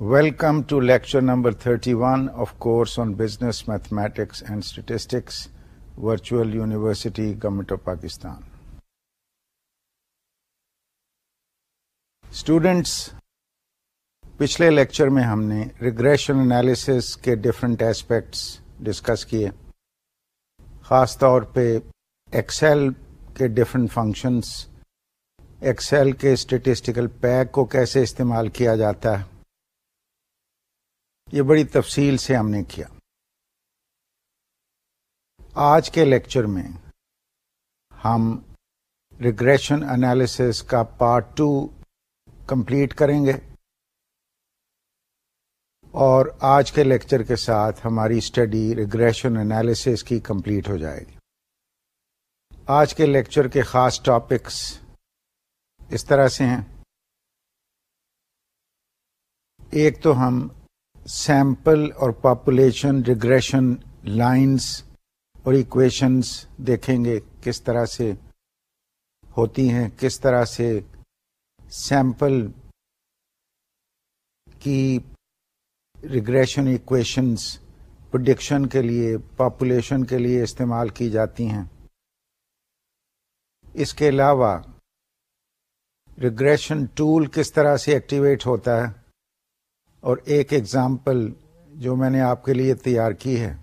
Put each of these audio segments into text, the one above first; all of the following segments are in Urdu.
Welcome to lecture number 31 of course on Business Mathematics and Statistics, Virtual University, Government of Pakistan. Students, پچھلے لیکچر میں ہم نے ریگریشن انالیسس کے ڈفرینٹ ایسپیکٹس ڈسکس کیے خاص طور پہ ایکسل کے ڈفرینٹ فنکشنس ایکسل کے اسٹیٹسٹیکل پیک کو کیسے استعمال کیا جاتا ہے یہ بڑی تفصیل سے ہم نے کیا۔ آج کے لیکچر میں ہم ریگریشن انالیسس کا پارٹ ٹو کمپلیٹ کریں گے اور آج کے لیکچر کے ساتھ ہماری اسٹڈی ریگریشن انالیسس کی کمپلیٹ ہو جائے گی۔ آج کے لیکچر کے خاص ٹاپکس اس طرح سے ہیں۔ ایک تو ہم سیمپل اور پاپولیشن ریگریشن لائنس اور ایکویشنز دیکھیں گے کس طرح سے ہوتی ہیں، کس طرح سے سیمپل کی ریگریشن ایکویشنز پروڈکشن کے لیے پاپولیشن کے لیے استعمال کی جاتی ہیں۔ اس کے علاوہ ریگریشن ٹول کس طرح سے ایکٹیویٹ ہوتا ہے؟ اور ایک ایگزامپل جو میں نے آپ کے لیے تیار کی ہے،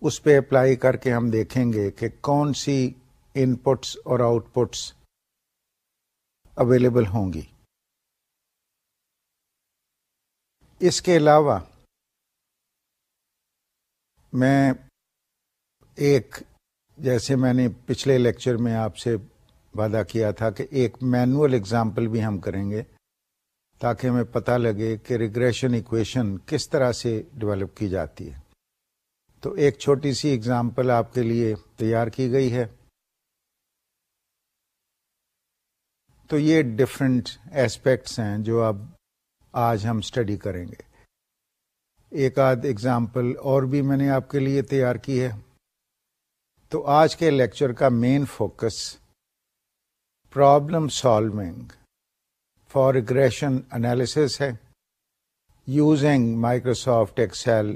اس پہ اپلائی کر کے ہم دیکھیں گے کہ کون سی ان پٹس اور آؤٹ پٹس اویلیبل ہوں گی۔ اس کے علاوہ میں ایک، جیسے میں نے پچھلے لیکچر میں آپ سے وعدہ کیا تھا کہ ایک مینوئل اگزامپل بھی ہم کریں گے۔ تاکہ ہمیں پتہ لگے کہ ریگریشن اکویشن کس طرح سے ڈیولپ کی جاتی ہے۔ تو ایک چھوٹی سی اگزامپل آپ کے لیے تیار کی گئی ہے۔ تو یہ ڈفرینٹ ایسپیکٹس ہیں جو اب آج ہم اسٹڈی کریں گے۔ ایک آدھ ایگزامپل اور بھی میں نے آپ کے لیے تیار کی ہے۔ تو آج کے لیکچر کا main focus problem solving for regression analysis ہے using Microsoft Excel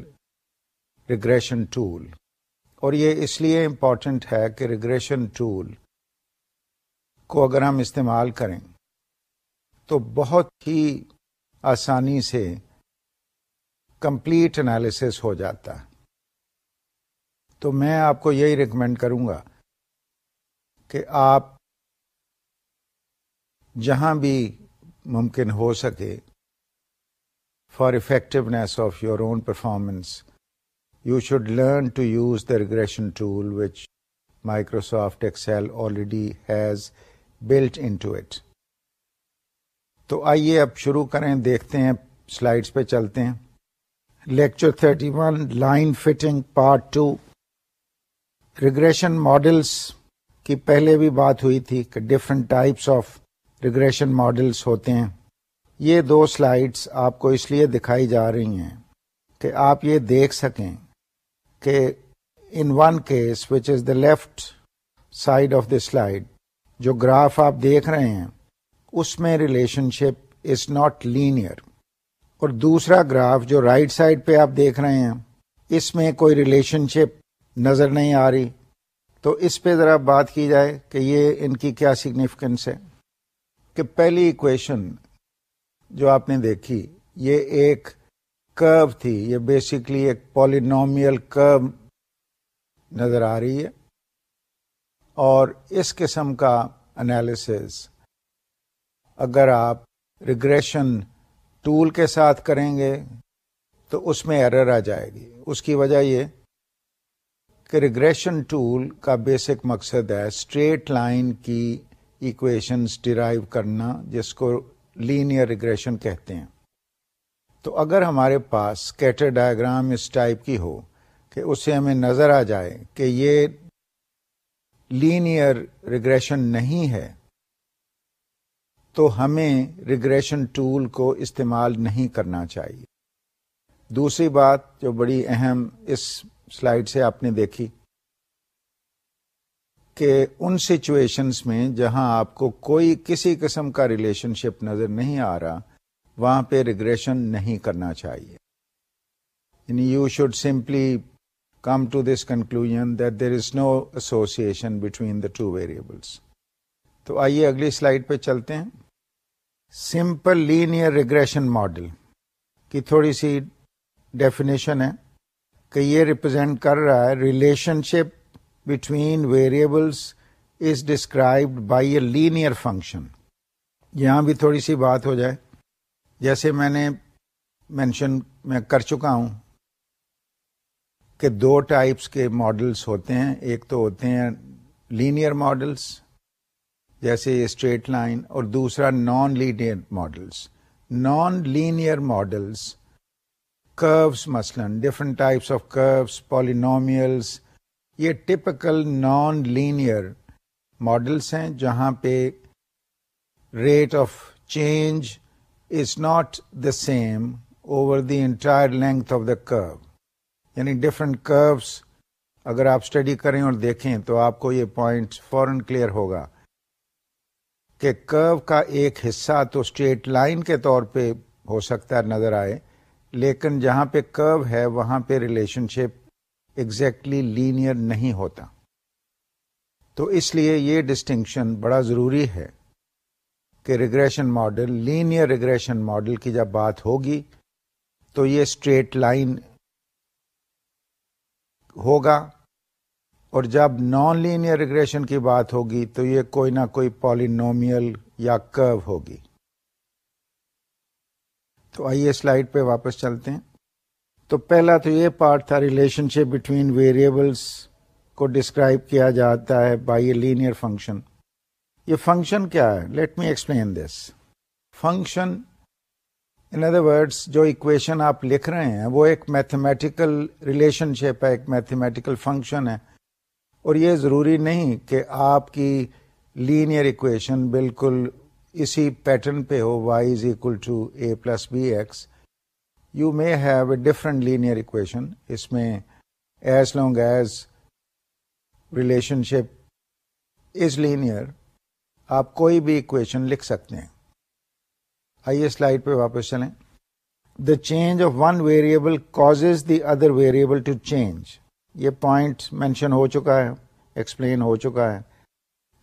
regression tool اور یہ اس لیے امپورٹنٹ ہے کہ ریگریشن ٹول کو اگر ہم استعمال کریں تو بہت ہی آسانی سے کمپلیٹ انالیس ہو جاتا. ہے تو میں آپ کو یہی ریکمینڈ کروں گا کہ آپ جہاں بھی ممکن ہو سکے for effectiveness of your own performance you should learn to use the regression tool which Microsoft Excel already has built in to it تو آئیے اب شروع کریں، دیکھتے ہیں سلائڈس پہ چلتے ہیں۔ Lecture thirty one line fitting part two regression models کی پہلے بھی بات ہوئی تھی کہ different types of regression models ہوتے ہیں۔ یہ دو سلائڈس آپ کو اس لیے دکھائی جا رہی ہیں کہ آپ یہ دیکھ سکیں کہ in one case which is the left side of the slide جو گراف آپ دیکھ رہے ہیں، اس میں relationship is not linear اور دوسرا گراف جو رائٹ right سائڈ پہ آپ دیکھ رہے ہیں، اس میں کوئی ریلیشن شپ نظر نہیں آ رہی۔ تو اس پہ ذرا بات کی جائے کہ یہ ان کی کیا سگنیفیکینس ہے۔ کہ پہلی اکویشن جو آپ نے دیکھی، یہ ایک کرو تھی، یہ بیسکلی ایک پالینومیل کرو نظر آ رہی ہے۔ اور اس قسم کا انالیس اگر آپ ریگریشن ٹول کے ساتھ کریں گے تو اس میں ایرر آ جائے گی۔ اس کی وجہ یہ کہ ریگریشن ٹول کا بیسک مقصد ہے اسٹریٹ لائن کی ایکویشنز ڈرائیو کرنا جس کو لینئر ریگریشن کہتے ہیں۔ تو اگر ہمارے پاس اسکیٹر ڈائگرام اس ٹائپ کی ہو کہ اس سے ہمیں نظر آ جائے کہ یہ لینئر ریگریشن نہیں ہے، تو ہمیں ریگریشن ٹول کو استعمال نہیں کرنا چاہیے۔ دوسری بات جو بڑی اہم اس سلائڈ سے آپ نے دیکھی کہ ان سچویشنس میں جہاں آپ کو کوئی کسی قسم کا ریلیشن شپ نظر نہیں آ رہا، وہاں پہ ریگریشن نہیں کرنا چاہیے۔ یعنی you should simply come to this conclusion that there is no association between the two variables تو آئیے اگلی سلائڈ پہ چلتے ہیں۔ سمپل لینئر ریگریشن ماڈل کی تھوڑی سی ڈیفینیشن ہے کہ یہ ریپرزینٹ کر رہا ہے relationship between variables is described by a linear function یہاں بھی تھوڑی سی بات ہو جائے۔ جیسے میں نے مینشن میں کر چکا ہوں کہ دو ٹائپس کے ماڈلس ہوتے ہیں۔ ایک تو ہوتے ہیں لینئر ماڈلس جیسے اسٹریٹ لائن اور دوسرا non linear models non linear models curves مثلا different types of curves polynomials یہ ٹپکل نان لینئر ماڈلس ہیں جہاں پہ rate of change is not the same over the entire length of the curve یعنی ڈفرنٹ کروس اگر آپ اسٹڈی کریں اور دیکھیں تو آپ کو یہ پوائنٹ فوراً کلیئر ہوگا کہ کرو کا ایک حصہ تو اسٹریٹ لائن کے طور پہ ہو سکتا ہے نظر آئے، لیکن جہاں پہ کرو ہے وہاں پہ ریلیشن شپ ایگزیکٹلی لینئر نہیں ہوتا۔ تو اس لیے یہ ڈسٹنکشن بڑا ضروری ہے کہ regression model linear regression model کی جب بات ہوگی، تو یہ اسٹریٹ لائن ہوگا۔ اور جب نان لینئر ریگریشن کی بات ہوگی، تو یہ کوئی نہ کوئی پالینومیل یا کرو ہوگی۔ تو آئیے سلائڈ پہ واپس چلتے ہیں۔ تو پہلا تو یہ پارٹ تھا ریلیشن شپ بٹوین ویریبلس کو ڈسکرائب کیا جاتا ہے بائی اے لینئر فنکشن یہ فنکشن کیا ہے؟ Let me explain this function in other words جو اکویشن آپ لکھ رہے ہیں، وہ ایک میتھمیٹیکل ریلیشن شپ ہے، ایک میتھمیٹیکل فنکشن ہے۔ اور یہ ضروری نہیں کہ آپ کی لینئر اکویشن بالکل اسی پیٹرن پہ ہو Y is equal to A plus B X you may have a different linear equation اس میں as long as relationship is linear آپ کوئی بھی اکویشن لکھ سکتے ہیں۔ آئیے سلائڈ پہ واپس چلیں۔ The change of one variable causes the other variable to change یہ پوائنٹ مینشن ہو چکا ہے ایکسپلین ہو چکا ہے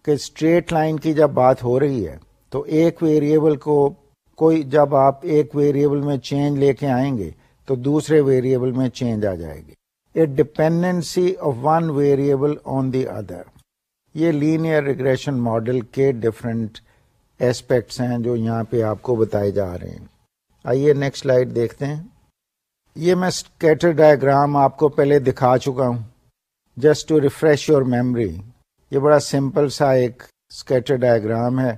کہ اسٹریٹ لائن کی جب بات ہو رہی ہے، تو ایک ویریبل کو کوئی جب آپ ایک ویریبل میں چینج لے کے آئیں گے تو دوسرے ویریبل میں چینج آ جائے گی۔ A dependency of one variable on the other یہ لینئر ریگریشن ماڈل کے ڈفرنٹ ایسپیکٹس ہیں جو یہاں پہ آپ کو بتائے جا رہے ہیں۔ آئیے نیکسٹ سلائڈ دیکھتے ہیں۔ یہ میں اسکیٹر ڈائگرام آپ کو پہلے دکھا چکا ہوں۔ Just to refresh your memory یہ بڑا سمپل سا ایک اسکیٹر ڈائگرام ہے۔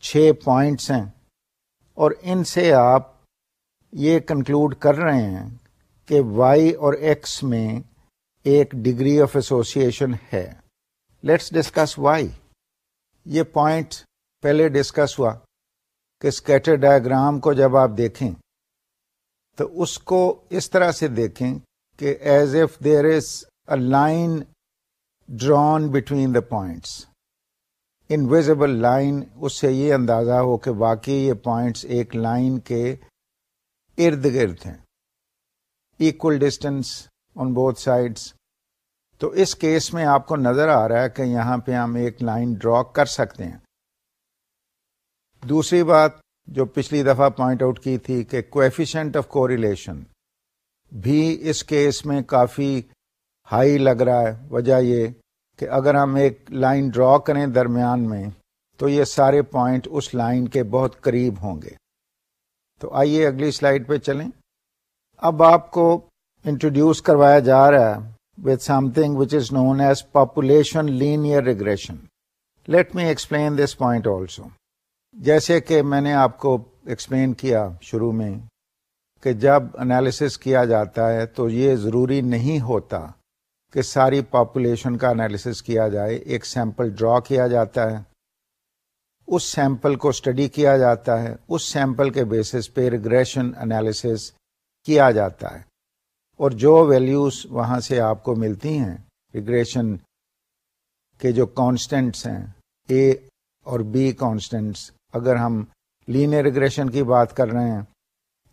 چھ پوائنٹس ہیں۔ اور ان سے آپ یہ کنکلوڈ کر رہے ہیں کہ وائی اور ایکس میں ایک ڈگری آف ایسوسیشن ہے۔ لیٹس ڈسکس وائی یہ پوائنٹ پہلے ڈسکس ہوا کہ اسکیٹر ڈائگرام کو جب آپ دیکھیں تو اس کو اس طرح سے دیکھیں کہ as if there is a line drawn between the points invisible line اس سے یہ اندازہ ہو کہ واقعی یہ پوائنٹس ایک لائن کے ارد گرد ہیں۔ Equal distance on both sides تو اس کیس میں آپ کو نظر آ رہا ہے کہ یہاں پہ ہم ایک لائن ڈرا کر سکتے ہیں۔ دوسری بات جو پچھلی دفعہ پوائنٹ آؤٹ کی تھی کہ کوفیشنٹ آف کو ریلیشن بھی اس کیس میں کافی ہائی لگ رہا ہے۔ وجہ یہ کہ اگر ہم ایک لائن ڈرا کریں درمیان میں، تو یہ سارے پوائنٹ اس لائن کے بہت قریب ہوں گے۔ تو آئیے اگلی سلائڈ پہ چلیں۔ اب آپ کو انٹروڈیوس کروایا جا رہا ہے with something which is known as population linear regression let me explain this point also جیسے کہ میں نے آپ کو ایکسپلین کیا شروع میں کہ جب انالیسس کیا جاتا ہے تو یہ ضروری نہیں ہوتا کہ ساری پاپولیشن کا انالیسس کیا جائے، ایک سیمپل ڈرا کیا جاتا ہے، اس سیمپل کو اسٹڈی کیا جاتا ہے، اس سیمپل کے بیسس پہ ریگریشن انالیسس کیا جاتا ہے۔ اور جو ویلیوز وہاں سے آپ کو ملتی ہیں ریگریشن کے جو کانسٹینٹس ہیں اے اور بی کانسٹینٹس اگر ہم لینئر ریگریشن کی بات کر رہے ہیں،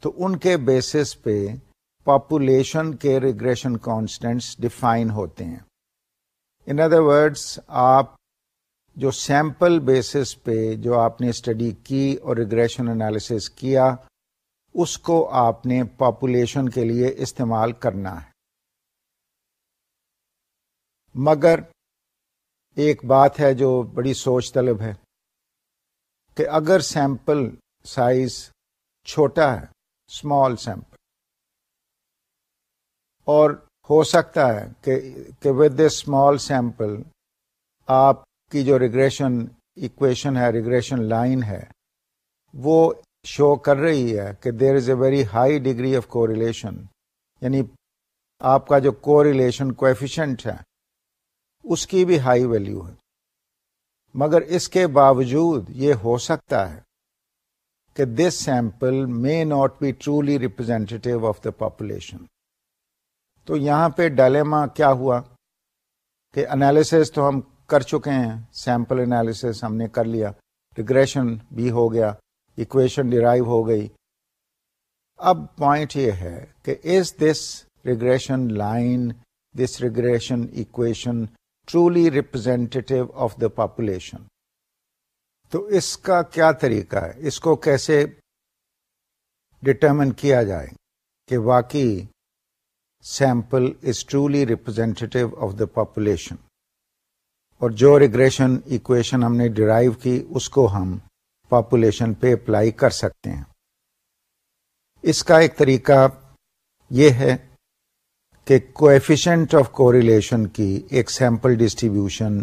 تو ان کے بیسس پہ پاپولیشن کے ریگریشن کانسٹینٹس ڈیفائن ہوتے ہیں۔ ان ادر ورڈس آپ جو سیمپل بیسس پہ جو آپ نے اسٹڈی کی اور ریگریشن انالیس کیا، اس کو آپ نے پاپولیشن کے لیے استعمال کرنا ہے۔ مگر ایک بات ہے جو بڑی سوچ طلب ہے کہ اگر سیمپل سائز چھوٹا ہے اسمال سیمپل اور ہو سکتا ہے کہ ود اے اسمال سیمپل آپ کی جو ریگریشن اکویشن ہے ریگریشن لائن ہے، وہ شو کر رہی ہے کہ there is a very high degree of correlation یعنی آپ کا جو کو ریلیشن کوفیشنٹ ہے، اس کی بھی ہائی ویلو ہے. مگر اس کے باوجود یہ ہو سکتا ہے کہ this sample may not be truly representative of the population تو یہاں پہ ڈائلیما کیا ہوا کہ انالیس تو ہم کر چکے ہیں سیمپل انالیس ہم نے کر لیا ریگریشن بھی ہو گیا اکویشن ڈرائیو ہو گئی۔ اب پوائنٹ یہ ہے کہ is this regression line this regression equation truly representative of the population تو اس کا کیا طریقہ ہے؟ اس کو کیسے ڈٹرمن کیا جائے کہ واقعی sample is truly representative of the population اور جو ریگریشن اکویشن ہم نے ڈرائیو کی، اس کو ہم پاپولیشن پہ اپلائی کر سکتے ہیں۔ اس کا ایک طریقہ یہ ہے کہ کوفیشنٹ آف کوریلیشن کی ایک سیمپل ڈسٹریبیوشن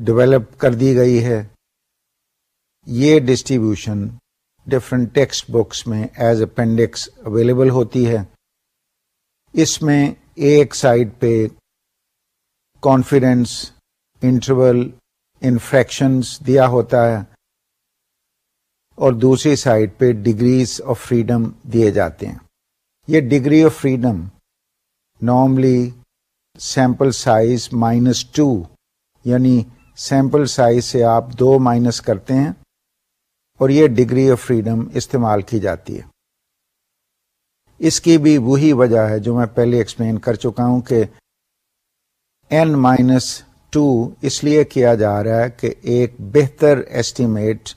ڈیولپ کر دی گئی ہے۔ یہ ڈسٹریبیوشن ڈفرنٹ ٹیکسٹ بکس میں ایز اپینڈکس اویلیبل ہوتی ہے۔ اس میں ایک سائڈ پہ کانفیڈینس انٹرول انفیکشنس دیا ہوتا ہے اور دوسری سائڈ پہ ڈگریز آف فریڈم دیے جاتے ہیں۔ یہ degree of freedom normally sample size minus two یعنی سیمپل سائز سے آپ دو مائنس کرتے ہیں اور یہ ڈگری آف فریڈم استعمال کی جاتی ہے۔ اس کی بھی وہی وجہ ہے جو میں پہلے ایکسپلین کر چکا ہوں کہ این مائنس ٹو اس لیے کیا جا رہا ہے کہ ایک بہتر ایسٹیمیٹ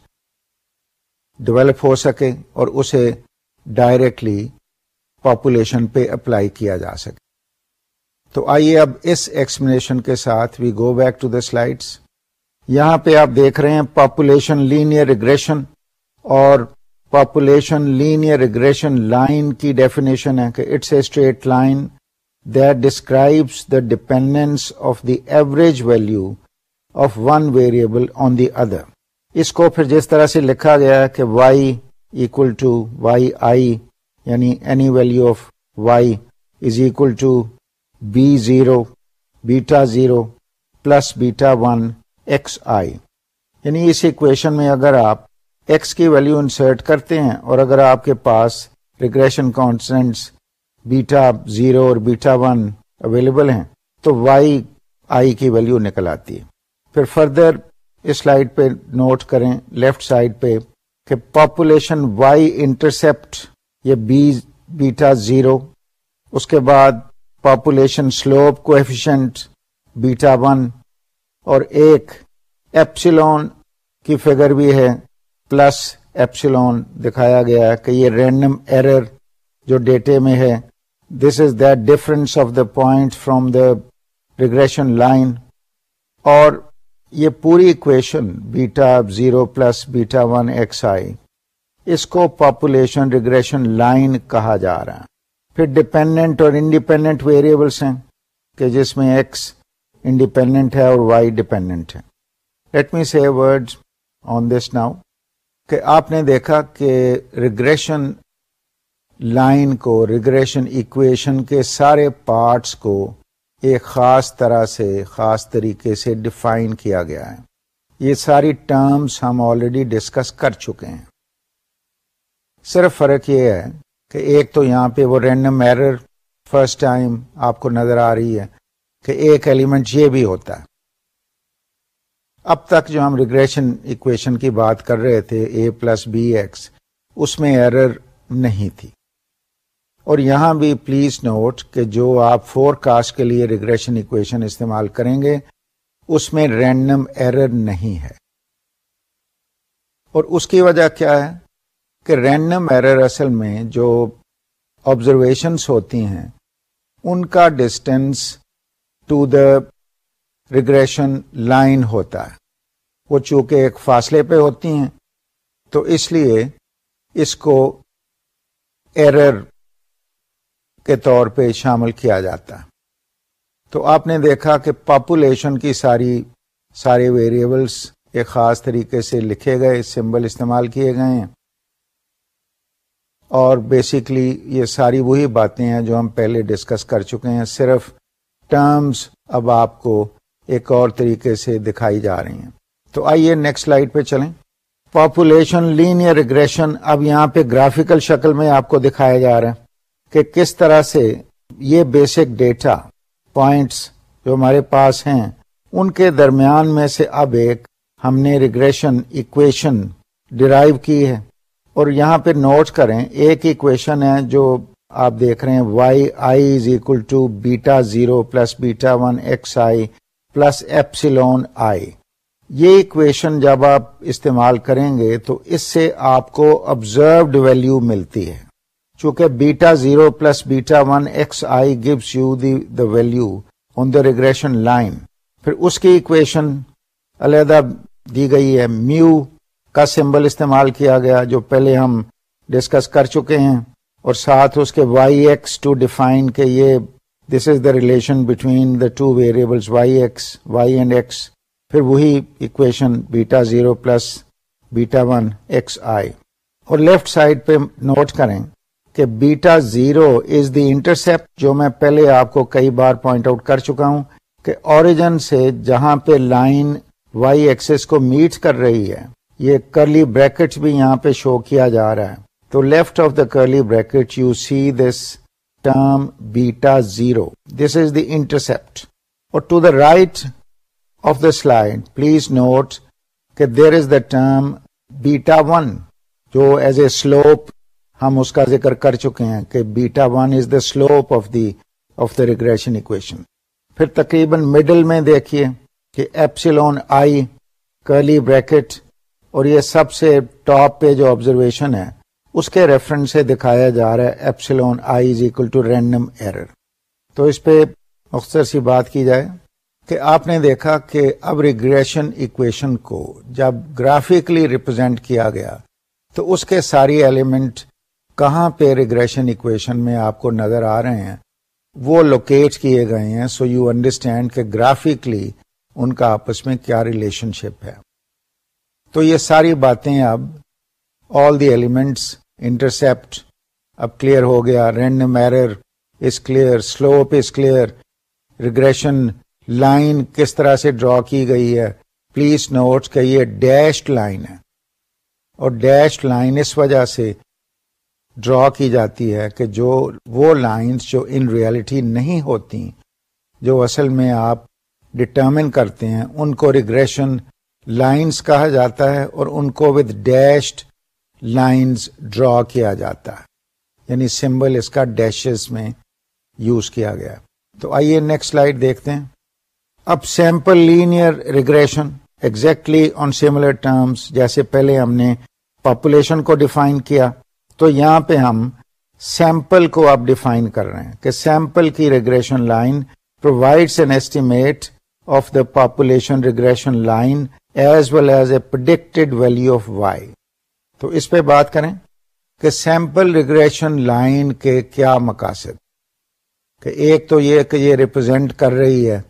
ڈیولپ ہو سکے اور اسے ڈائریکٹلی پاپولیشن پہ اپلائی کیا جا سکے۔ تو آئیے اب اس ایکسپلینیشن کے ساتھ we go back to the slides یہاں پہ آپ دیکھ رہے ہیں پاپولیشن لینئر ریگریشن اور پاپولیشن لینئر ریگریشن لائن کی ڈیفینیشن ہے کہ it's a straight line that describes the dependence of the average value of one variable on the other اس کو پھر جس طرح سے لکھا گیا ہے کہ Y equal to Y I یعنی any value of Y is equal to B zero beta zero plus beta one X I یعنی اس اکویشن میں اگر آپ ایکس کی ویلو انسرٹ کرتے ہیں اور اگر آپ کے پاس ریگریشن کانسٹنٹس بیٹا زیرو اور بیٹا ون اویلیبل ہیں تو وائی آئی کی ویلو نکل آتی ہے۔ پھر فردر اس سلائڈ پہ نوٹ کریں لیفٹ سائڈ پہ کہ پاپولیشن وائی انٹرسپٹ یہ بی بیٹا زیرو اس کے بعد پاپولیشن سلوپ کو بیٹا ون اور ایک ایپسلون کی فگر بھی ہے۔ پلس ایپسلون دکھایا گیا ہے کہ یہ رینڈم ایرر جو ڈیٹے میں ہے this is the difference of the point from the regression line اور یہ پوری equation beta zero plus beta one X I اس کو پاپولیشن ریگریشن لائن کہا جا رہا ہے۔ پھر ڈپینڈنٹ اور انڈیپینڈنٹ ویریبلس ہیں کہ جس میں ایکس انڈیپینڈنٹ ہے اور وائی ڈپینڈنٹ ہے۔ Let me say word on this now کہ آپ نے دیکھا کہ ریگریشن لائن کو ریگریشن اکویشن کے سارے پارٹس کو ایک خاص طرح سے، خاص طریقے سے ڈیفائن کیا گیا ہے۔ یہ ساری ٹرمز ہم آلریڈی ڈسکس کر چکے ہیں۔ صرف فرق یہ ہے کہ ایک تو یہاں پہ وہ رینڈم ایرر فرسٹ ٹائم آپ کو نظر آ رہی ہے کہ ایک ایلیمنٹ یہ بھی ہوتا ہے۔ اب تک جو ہم ریگریشن اکویشن کی بات کر رہے تھے اے پلس بی ایکس اس میں ایرر نہیں تھی۔ اور یہاں بھی پلیز نوٹ کہ جو آپ فور کاسٹ کے لیے ریگریشن اکویشن استعمال کریں گے، اس میں رینڈم ایرر نہیں ہے۔ اور اس کی وجہ کیا ہے؟ کہ رینڈم ایرر اصل میں جو آبزرویشنس ہوتی ہیں، ان کا distance to the regression line ہوتا ہے۔ وہ چونکہ ایک فاصلے پہ ہوتی ہیں، تو اس لیے اس کو ایرر کے طور پہ شامل کیا جاتا ہے۔ تو آپ نے دیکھا کہ پاپولیشن کی ساری، سارے ویریبلس ایک خاص طریقے سے لکھے گئے سمبل استعمال کیے گئے ہیں۔ اور بیسکلی یہ ساری وہی باتیں ہیں جو ہم پہلے ڈسکس کر چکے ہیں، صرف ٹرمز اب آپ کو ایک اور طریقے سے دکھائی جا رہی ہیں۔ تو آئیے نیکسٹ سلائڈ پہ چلیں۔ پاپولیشن لینئر ریگریشن اب یہاں پہ گرافیکل شکل میں آپ کو دکھایا جا رہا ہے کہ کس طرح سے یہ بیسک ڈیٹا پوائنٹس جو ہمارے پاس ہیں، ان کے درمیان میں سے اب ایک ہم نے ریگریشن اکویشن ڈرائیو کی ہے۔ اور یہاں پہ نوٹ کریں، ایک اکویشن ہے جو آپ دیکھ رہے ہیں Y I is equal to beta zero plus beta one X I plus epsilon I یہ اکویشن جب آپ استعمال کریں گے تو اس سے آپ کو آبزروڈ ویلو ملتی ہے۔ چونکہ beta zero plus beta one X I gives you the the value on the regression line پھر اس کی اکویشن علیحدہ دی گئی ہے۔ میو کا سمبل استعمال کیا گیا جو پہلے ہم ڈسکس کر چکے ہیں اور ساتھ اس کے وائی ایکس ٹو ڈیفائن کہ یہ this is the relation between the two variables Y X Y and X پھر وہی equation beta zero plus beta one X I اور لیفٹ سائڈ پہ نوٹ کریں کہ بیٹا زیرو از دی انٹرسپٹ جو میں پہلے آپ کو کئی بار پوائنٹ آؤٹ کر چکا ہوں کہ اوریجن سے جہاں پہ لائن وائی ایکسس کو میٹ کر رہی ہے یہ کرلی بریکٹ بھی یہاں پہ شو کیا جا رہا ہے تو left of the curly bracket you see this term beta zero. This is the intercept اور to the right of the slide please note کہ there is the term beta one جو ایز اے سلوپ ہم اس کا ذکر کر چکے ہیں کہ beta one is the slope of the of the regression equation پھر تقریباً مڈل میں دیکھیے کہ ایپسلون آئی کرلی بریکٹ اور یہ سب سے ٹاپ پہ جو آبزرویشن ہے اس کے ریفرنس سے دکھایا جا رہا ہے epsilon I is equal to random error تو اس پہ مختصر سی بات کی جائے کہ آپ نے دیکھا کہ اب ریگریشن اکویشن کو جب گرافکلی ریپرزینٹ کیا گیا تو اس کے ساری ایلیمنٹ کہاں پہ ریگریشن اکویشن میں آپ کو نظر آ رہے ہیں، وہ لوکیٹ کیے گئے ہیں سو یو انڈرسٹینڈ کہ گرافکلی ان کا آپس میں کیا ریلیشن شپ ہے۔ تو یہ ساری باتیں اب آل دی ایلیمنٹس انٹرسپٹ اب کلیئر ہو گیا random error is clear slope is clear regression line کس طرح سے ڈرا کی گئی ہے؟ پلیز نوٹ کہ یہ ڈیشڈ لائن ہے اور ڈیشڈ لائن اس وجہ سے ڈرا کی جاتی ہے کہ جو وہ لائنز جو ان ریالٹی نہیں ہوتی، جو اصل میں آپ ڈٹرمن کرتے ہیں، ان کو ریگریشن لائنز کہا جاتا ہے اور ان کو ود ڈیشڈ لائنز ڈرا کیا جاتا ہے۔ یعنی سمبل اس کا ڈیشز میں یوز کیا گیا۔ تو آئیے نیکسٹ سلائڈ دیکھتے ہیں۔ اب sample linear regression exactly on similar terms, جیسے پہلے ہم نے پاپولیشن کو ڈیفائن کیا، تو یہاں پہ ہم سیمپل کو اب ڈیفائن کر رہے ہیں کہ سیمپل کی regression line provides an estimate of the population regression line as well as a predicted value of Y تو اس پہ بات کریں کہ سیمپل ریگریشن لائن کے کیا مقاصد؟ کہ ایک تو یہ کہ یہ ریپرزینٹ کر رہی ہے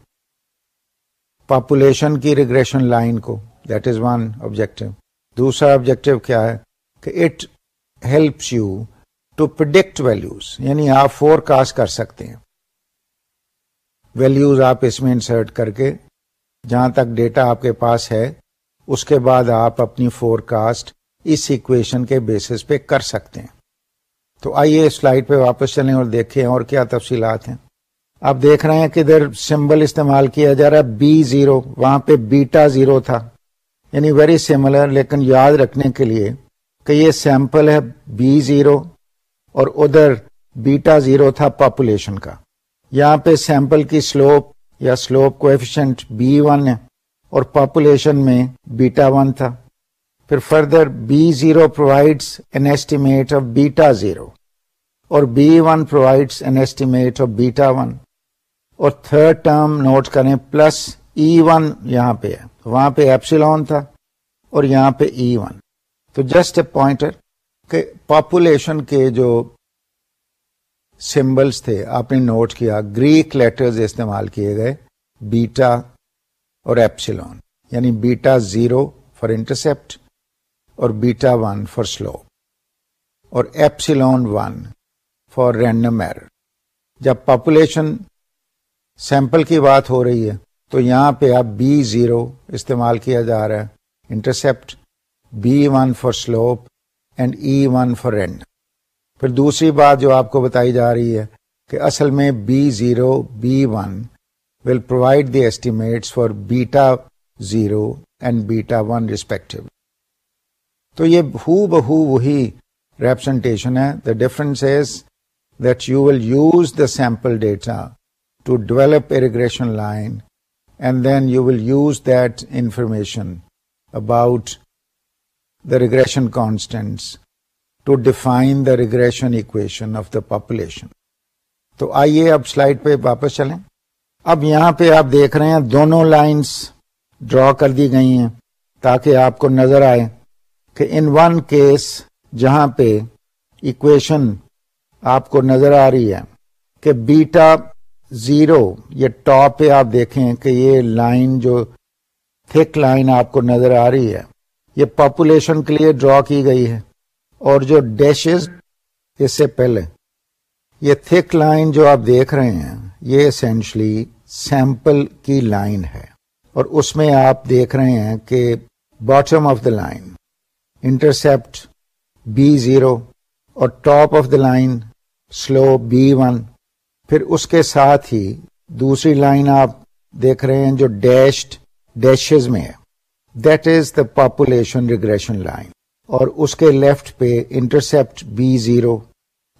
پاپولیشن کی ریگریشن لائن کو دیٹ از ون آبجیکٹو دوسرا آبجیکٹو کیا ہے کہ it helps you to predict values یعنی آپ فور کاسٹ کر سکتے ہیں۔ ویلوز آپ اس میں انسرٹ کر کے جہاں تک ڈیٹا آپ کے پاس ہے، اس کے بعد آپ اپنی فور کاسٹ اس اکویشن کے بیسس پہ کر سکتے ہیں۔ تو آئیے سلائڈ پہ واپس چلیں اور دیکھیں اور کیا تفصیلات ہیں۔ آپ دیکھ رہے ہیں کہ ادھر سمبل استعمال کیا جا رہا ہے بی زیرو وہاں پہ بیٹا زیرو تھا۔ یعنی ویری سملر لیکن یاد رکھنے کے لیے کہ یہ سیمپل ہے بی زیرو اور ادھر بیٹا زیرو تھا پاپولیشن کا۔ یہاں پہ سیمپل کی سلوپ یا سلوپ کو بی ون ہے اور پاپولیشن میں بیٹا ون تھا۔ پھر further B zero provides an estimate of beta zero اور B one provides an estimate of beta one اور تھرڈ ٹرم نوٹ کریں پلس ای ون یہاں پہ ہے۔ وہاں پہ ایپسیلون تھا اور یہاں پہ e ای ون تو جسٹ اے پوائنٹر کہ پاپولیشن کے جو سمبلس تھے، آپ نے نوٹ کیا گریک لیٹرز استعمال کیے گئے بیٹا اور ایپسیلون یعنی بیٹا زیرو فار انٹرسپٹ اور بیٹا ون فار سلو اور epsilon one for random error. جب پاپولیشن سیمپل کی بات ہو رہی ہے، تو یہاں پہ اب بی زیرو استعمال کیا جا رہا ہے۔ Intercept B one for slope and E one for random پھر دوسری بات جو آپ کو بتائی جا رہی ہے کہ اصل میں B zero B one will provide the estimates for beta zero and beta one respective تو یہ ہو بہو وہی ریپرزنٹیشن ہے. The difference is that you will use the sample data to develop regression line and then you will use that information about the regression constants to define the regression equation of the population تو آئیے اب سلائڈ پہ واپس چلیں۔ اب یہاں پہ آپ دیکھ رہے ہیں دونوں لائنس ڈرا کر دی گئی ہیں تاکہ آپ کو نظر آئے۔ کہ ان ون کیس جہاں پہ اکویشن آپ کو نظر آ رہی ہے کہ بیٹا زیرو یہ ٹاپ پہ آپ دیکھیں کہ یہ لائن جو تھک لائن آپ کو نظر آ رہی ہے، یہ پاپولیشن کے لیے ڈرا کی گئی ہے۔ اور جو ڈیشز اس سے پہلے، یہ تھک لائن جو آپ دیکھ رہے ہیں، یہ اسینشلی سیمپل کی لائن ہے۔ اور اس میں آپ دیکھ رہے ہیں کہ bottom of the line intercept B zero اور top of the line slope B one پھر اس کے ساتھ ہی دوسری لائن آپ دیکھ رہے ہیں جو ڈیشڈ ڈیشز میں ہے. That is the population regression line اور اس کے لیفٹ پہ انٹرسپٹ بی زیرو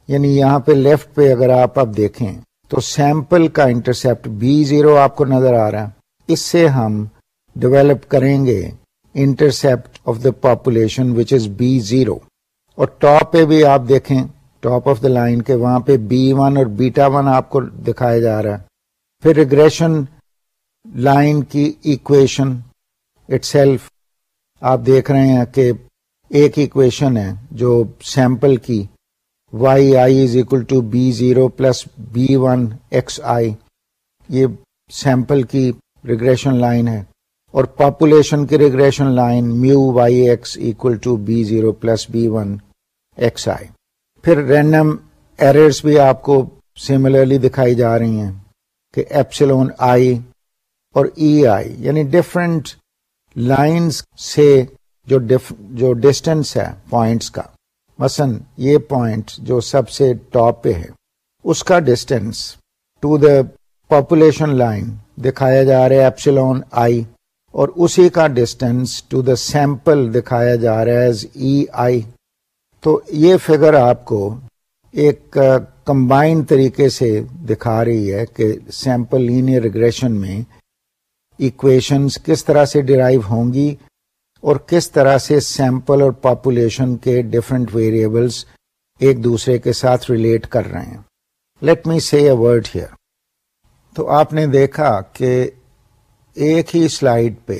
یعنی یہاں پہ لیفٹ پہ اگر آپ اب دیکھیں تو سیمپل کا انٹرسپٹ بی زیرو آپ کو نظر آ رہا ہے. اس سے ہم ڈیولپ کریں گے intercept of the population which is B zero اور ٹاپ پہ بھی آپ دیکھیں ٹاپ آف دا لائن کے وہاں پہ بی ون اور بیٹا ون آپ کو دکھایا جا رہا ہے۔ پھر ریگریشن لائن کی اکویشن اٹ سیلف آپ دیکھ رہے ہیں کہ ایک اکویشن ہے جو سیمپل کی Y I is equal to B zero plus B one X I یہ سیمپل کی ریگریشن لائن ہے۔ اور پاپولیشن کی regression line mu Y X equal to B zero plus B one X I پھر رینڈم ایررس بھی آپ کو سملرلی دکھائی جا رہی ہیں کہ ایپسلون آئی اور ای e آئی یعنی ڈفرنٹ لائنس سے جو جو ڈسٹینس ہے پوائنٹس کا. مثلا یہ پوائنٹ جو سب سے ٹاپ پہ ہے، اس کا distance to the population line دکھایا جا رہا ہے ایپسلون آئی اور اسی کا ڈسٹینس ٹو دا سیمپل دکھایا جا رہا ہے ای آئی تو یہ فگر آپ کو ایک کمبائن طریقے سے دکھا رہی ہے کہ سیمپل لینئر ریگریشن میں اکویشنز کس طرح سے ڈرائیو ہوں گی اور کس طرح سے سیمپل اور پاپولیشن کے ڈفرینٹ ویریبلس ایک دوسرے کے ساتھ ریلیٹ کر رہے ہیں. Let me say a word here تو آپ نے دیکھا کہ ایک ہی سلائڈ پہ۔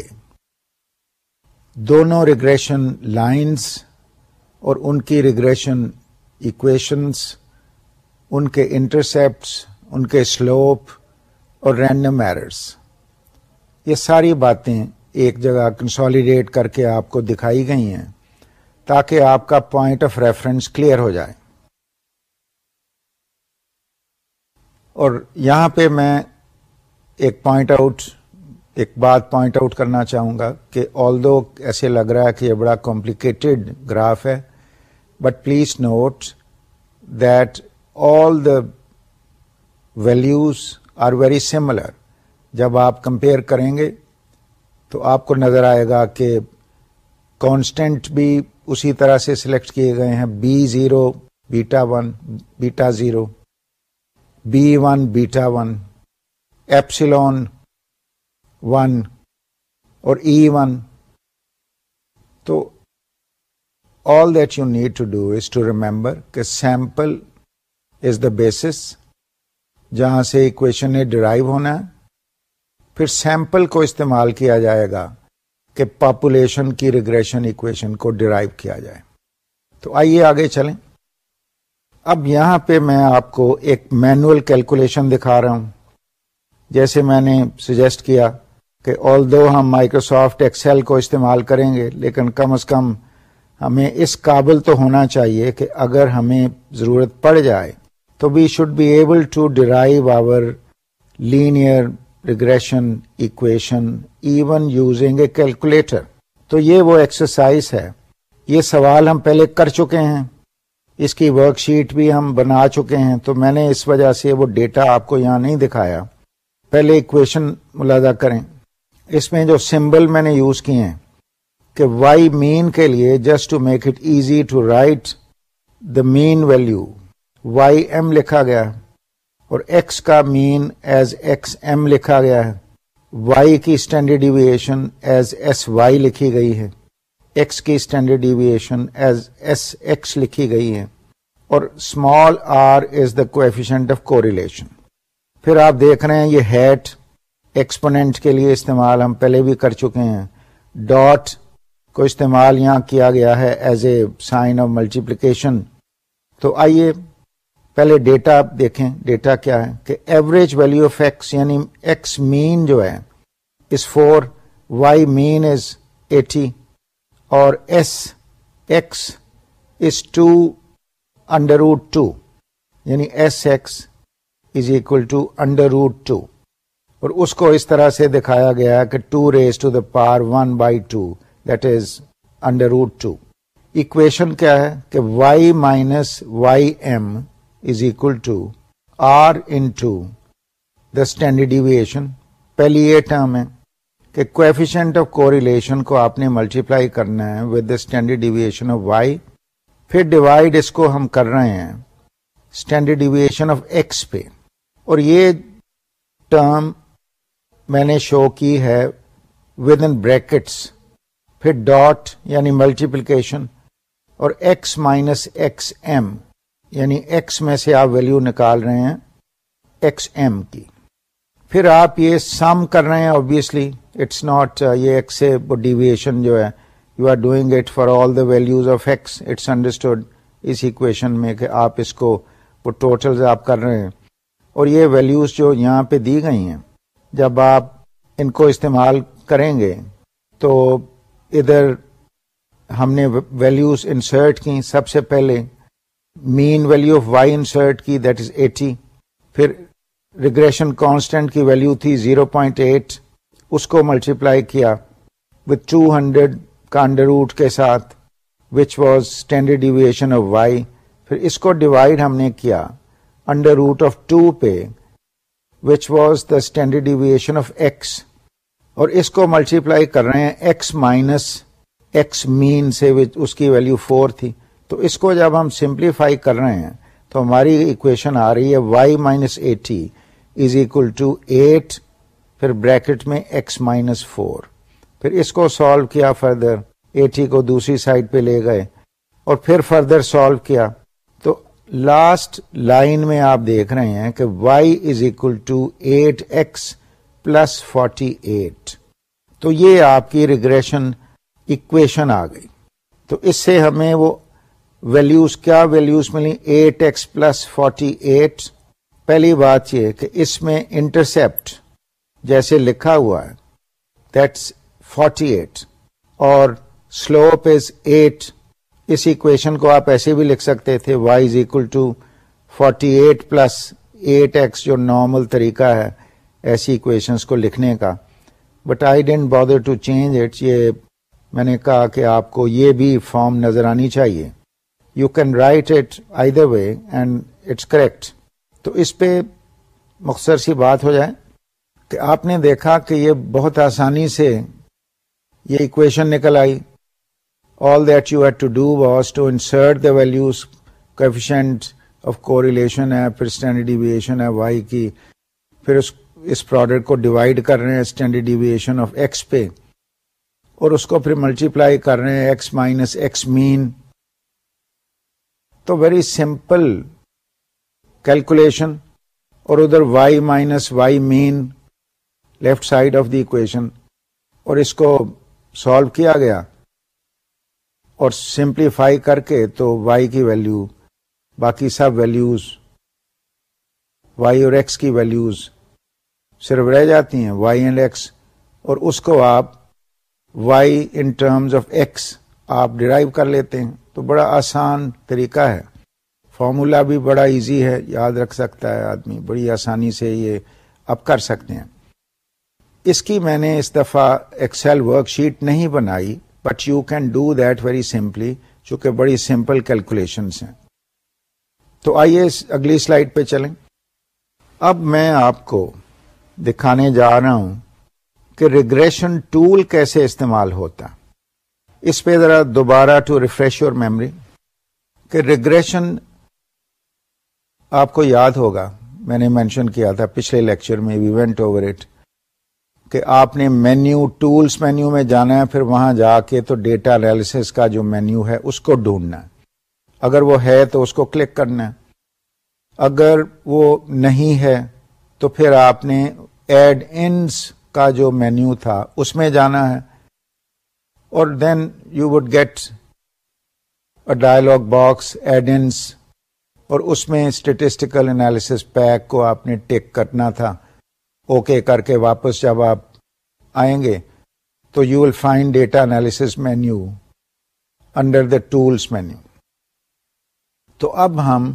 دونوں ریگریشن لائنس اور ان کی ریگریشن اکویشنس ان کے انٹرسپٹس ان کے سلوپ اور رینڈم ایررس یہ ساری باتیں ایک جگہ کنسالیڈیٹ کر کے آپ کو دکھائی گئی ہیں تاکہ آپ کا پوائنٹ آف ریفرنس کلیئر ہو جائے۔ اور یہاں پہ میں ایک پوائنٹ آؤٹ ایک بات پوائنٹ آؤٹ کرنا چاہوں گا کہ آل دو ایسے لگ رہا ہے کہ یہ بڑا کمپلیکیٹڈ گراف ہے but please note that all the values are very similar جب آپ کمپیئر کریں گے تو آپ کو نظر آئے گا کہ کانسٹینٹ بھی اسی طرح سے سلیکٹ کیے گئے ہیں B zero beta one beta zero B one beta one epsilon one اور ای ون تو all that you need to do is to remember کہ سیمپل از دا بیسس جہاں سے اکویشن نے ڈرائیو ہونا ہے۔ پھر سیمپل کو استعمال کیا جائے گا کہ پاپولیشن کی ریگریشن اکویشن کو ڈرائیو کیا جائے۔ تو آئیے آگے چلیں۔ اب یہاں پہ میں آپ کو ایک مینوئل کیلکولیشن دکھا رہا ہوں۔ جیسے میں نے سجیسٹ کیا کہ آل دو ہم مائکروسافٹ ایکسل کو استعمال کریں گے، لیکن کم از کم ہمیں اس قابل تو ہونا چاہیے کہ اگر ہمیں ضرورت پڑ جائے، تو we should be able to derive our linear regression equation even using a calculator تو یہ وہ ایکسرسائز ہے۔ یہ سوال ہم پہلے کر چکے ہیں۔ اس کی ورک شیٹ بھی ہم بنا چکے ہیں۔ تو میں نے اس وجہ سے وہ ڈیٹا آپ کو یہاں نہیں دکھایا۔ پہلے اکویشن ملازہ کریں۔ اس میں جو سمبل میں نے یوز کیے ہیں، کہ وائی مین کے لیے just to make it easy to write the mean value Y M لکھا گیا اور ایکس کا مین ایز ایکس ایم لکھا گیا ہے. وائی کی standard deviation as S Y لکھی گئی ہے. ایکس کی standard deviation as S X لکھی گئی ہے. اور small R is the coefficient of correlation پھر آپ دیکھ رہے ہیں یہ ہیٹ ایکسپوننٹ کے لیے استعمال ہم پہلے بھی کر چکے ہیں۔ ڈاٹ کو استعمال یہاں کیا گیا ہے as a sign of multiplication تو آئیے پہلے ڈیٹا دیکھیں۔ ڈیٹا کیا ہے؟ کہ ایوریج ویلو آف ایکس یعنی ایکس مین جو ہے اس four Y mean is eighty اور S X is two under root two یعنی S X is equal to under root two اور اس کو اس طرح سے دکھایا گیا کہ to raise to the power one by two that is under root two equation کیا ہے کہ Y minus Y M is equal to R into the standard deviation پہلی یہ ٹرم ہے کہ کوفیشنٹ آف کو ریلیشن کو آپ نے ملٹیپلائی کرنا ہے with the standard deviation of Y پھر ڈیوائڈ اس کو ہم کر رہے ہیں اسٹینڈرڈ ڈیویشن آف ایکس پہ. اور یہ ٹرم میں نے شو کی ہے ود ان بریکٹس پھر ڈاٹ یعنی ملٹیپلیکیشن اور ایکس مائنس ایکس ایم یعنی ایکس میں سے آپ ویلو نکال رہے ہیں ایکس ایم کی۔ پھر آپ یہ سم کر رہے ہیں آبیسلی اٹس ناٹ یہ ایکس ڈیویشن جو ہے you are doing it for all the values of X it's understood us equation میں کہ آپ اس کو وہ ٹوٹل آپ کر رہے ہیں اور یہ ویلوز جو یہاں پہ دی گئی ہیں جب آپ ان کو استعمال کریں گے تو ادھر ہم نے ویلوز انسرٹ کی سب سے پہلے mean value of Y insert کی دیٹ از ایٹی پھر ریگریشن کانسٹینٹ کی ویلو تھی زیرو پوائنٹ ایٹ اس کو ملٹیپلائی کیا وتھ ٹو ہنڈریڈ کا انڈر روٹ کے ساتھ which was standard deviation of Y پھر اس کو ڈیوائڈ ہم نے کیا انڈر روٹ آف ٹو پہ. Which was the standard deviation of X اور اس کو ملٹیپلائی کر رہے ہیں ایکس مائنس ایکس مین سے اس کی ویلو فور تھی. تو اس کو جب ہم سمپلیفائی کر رہے ہیں، تو ہماری اکویشن آ رہی ہے Y minus eighty is equal to eight پھر بریکٹ میں ایکس مائنس فور پھر اس کو سالو کیا فردر ایٹی کو دوسری سائڈ پہ لے گئے اور پھر فردر سالو کیا. لاسٹ لائن میں آپ دیکھ رہے ہیں کہ Y is equal to eight X plus forty eight تو یہ آپ کی ریگریشن اکویشن آ گئی. تو اس سے ہمیں وہ ویلوز کیا ویلوز ملی eight X plus forty eight پہلی بات یہ کہ اس میں انٹرسپٹ جیسے لکھا ہوا ہے دیٹس فورٹی ایٹ اور سلوپ از ایٹ اس اکویشن کو آپ ایسے بھی لکھ سکتے تھے Y is equal to forty eight plus eight X جو نارمل طریقہ ہے ایسی اکویشنس کو لکھنے کا. But I didn't bother to change it یہ میں نے کہا کہ آپ کو یہ بھی فارم نظر آنی چاہیے. You can write it I the way and it's correct تو اس پہ مختصر سی بات ہو جائے کہ آپ نے دیکھا کہ یہ بہت آسانی سے یہ اکویشن نکل آئی. All that you had to do was to insert the values coefficient of correlation ہے پھر اسٹینڈرڈ ڈیویشن ہے وائی کی پھر اس اس پروڈکٹ کو ڈیوائڈ کر رہے ہیں اسٹینڈرڈ ڈیویشن آف ایکس پہ اور اس کو پھر ملٹیپلائی کر رہے ہیں ایکس مائنس ایکس مین تو ویری سمپل کیلکولیشن اور ادھر Y minus Y mean left side of the equation اور اس کو سالو کیا گیا اور سمپلیفائی کر کے تو وائی کی ویلو باقی سب ویلوز وائی اور ایکس کی ویلوز صرف رہ جاتی ہیں وائی اینڈ ایکس اور اس کو آپ Y in terms of X آپ ڈرائیو کر لیتے ہیں، تو بڑا آسان طریقہ ہے۔ فارمولا بھی بڑا ایزی ہے، یاد رکھ سکتا ہے آدمی، بڑی آسانی سے یہ اب کر سکتے ہیں۔ اس کی میں نے اس دفعہ ایکسل ورک شیٹ نہیں بنائی۔ But you can do that very simply چونکہ بڑی سمپل کیلکولیشنس ہیں۔ تو آئیے اگلی سلائڈ پہ چلیں۔ اب میں آپ کو دکھانے جا رہا ہوں کہ ریگریشن ٹول کیسے استعمال ہوتا۔ اس پہ ذرا دوبارہ ٹو ریفریش یور میموری کہ ریگریشن آپ کو یاد ہوگا، میں نے مینشن کیا تھا پچھلے لیکچر میں وی وینٹ اوور اٹ کہ آپ نے مینیو ٹولس مینیو میں جانا ہے، پھر وہاں جا کے تو ڈیٹا انالیس کا جو مینیو ہے، اس کو ڈھونڈنا ہے۔ اگر وہ ہے تو اس کو کلک کرنا ہے۔ اگر وہ نہیں ہے تو پھر آپ نے ایڈ انس کا جو مینیو تھا، اس میں جانا ہے۔ اور then you would get dialog box addins اور اس میں اسٹیٹسٹیکل انالیس پیک کو آپ نے ٹیک کرنا تھا۔ اوکے کر کے واپس جب آپ آئیں گے، تو you will find data analysis menu under the tools menu تو اب ہم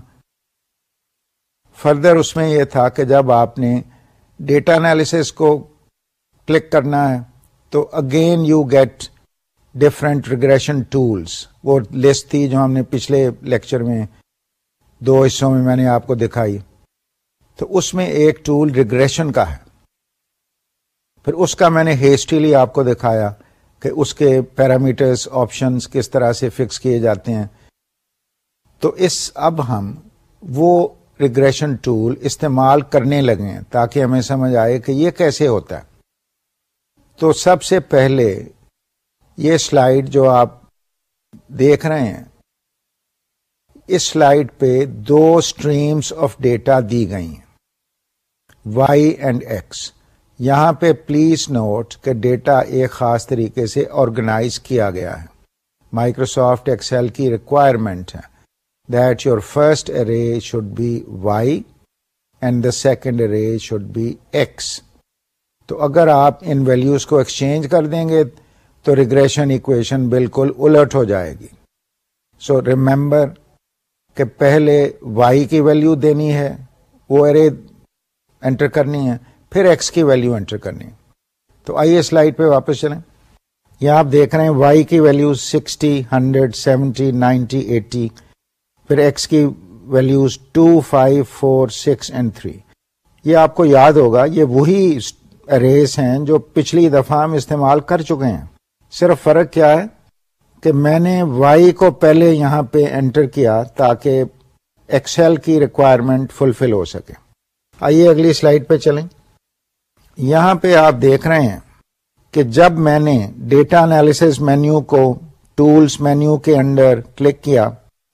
فردر اس میں یہ تھا کہ جب آپ نے ڈیٹا انالیس کو کلک کرنا ہے، تو again you get different regression tools وہ لسٹ تھی جو ہم نے پچھلے لیکچر میں، دو حصوں میں میں نے آپ کو دکھائی۔ تو اس میں ایک ٹول ریگریشن کا ہے۔ پھر اس کا میں نے ہیسٹیلی آپ کو دکھایا کہ اس کے پیرامیٹرس آپشنس کس طرح سے فکس کیے جاتے ہیں۔ تو اس اب ہم وہ ریگریشن ٹول استعمال کرنے لگے ہیں تاکہ ہمیں سمجھ آئے کہ یہ کیسے ہوتا ہے۔ تو سب سے پہلے یہ سلائیڈ جو آپ دیکھ رہے ہیں، اس سلائیڈ پہ دو اسٹریمس آف ڈیٹا دی گئی ہیں۔ وائی اینڈ ایکس یہاں پہ پلیز نوٹ کہ ڈیٹا ایک خاص طریقے سے آرگنائز کیا گیا ہے۔ مائکروسافٹ ایکسل کی ریکوائرمنٹ ہے that your first array should be Y and the second array should be X تو اگر آپ ان ویلوز کو ایکسچینج کر دیں گے تو ریگریشن اکویشن بالکل الٹ ہو جائے گی۔ سو so, ریمبر کہ پہلے وائی کی ویلو دینی ہے وہ ارے انٹر کرنی ہے، پھر ایکس کی ویلو انٹر کرنی ہے۔ تو آئیے سلائڈ پہ واپس چلیں۔ یہ آپ دیکھ رہے ہیں وائی کی value sixty hundred seventy ninety eighty پھر ایکس کی values two five four six and three یہ آپ کو یاد ہوگا، یہ وہی ریس ہیں جو پچھلی دفعہ ہم استعمال کر چکے ہیں۔ صرف فرق کیا ہے کہ میں نے وائی کو پہلے یہاں پہ انٹر کیا تاکہ ایکسل کی ریکوائرمنٹ فلفل ہو سکے۔ آئیے اگلی سلائڈ پہ چلیں۔ یہاں پہ آپ دیکھ رہے ہیں کہ جب میں نے ڈیٹا انالیس مینیو کو ٹولس مینیو کے انڈر کلک کیا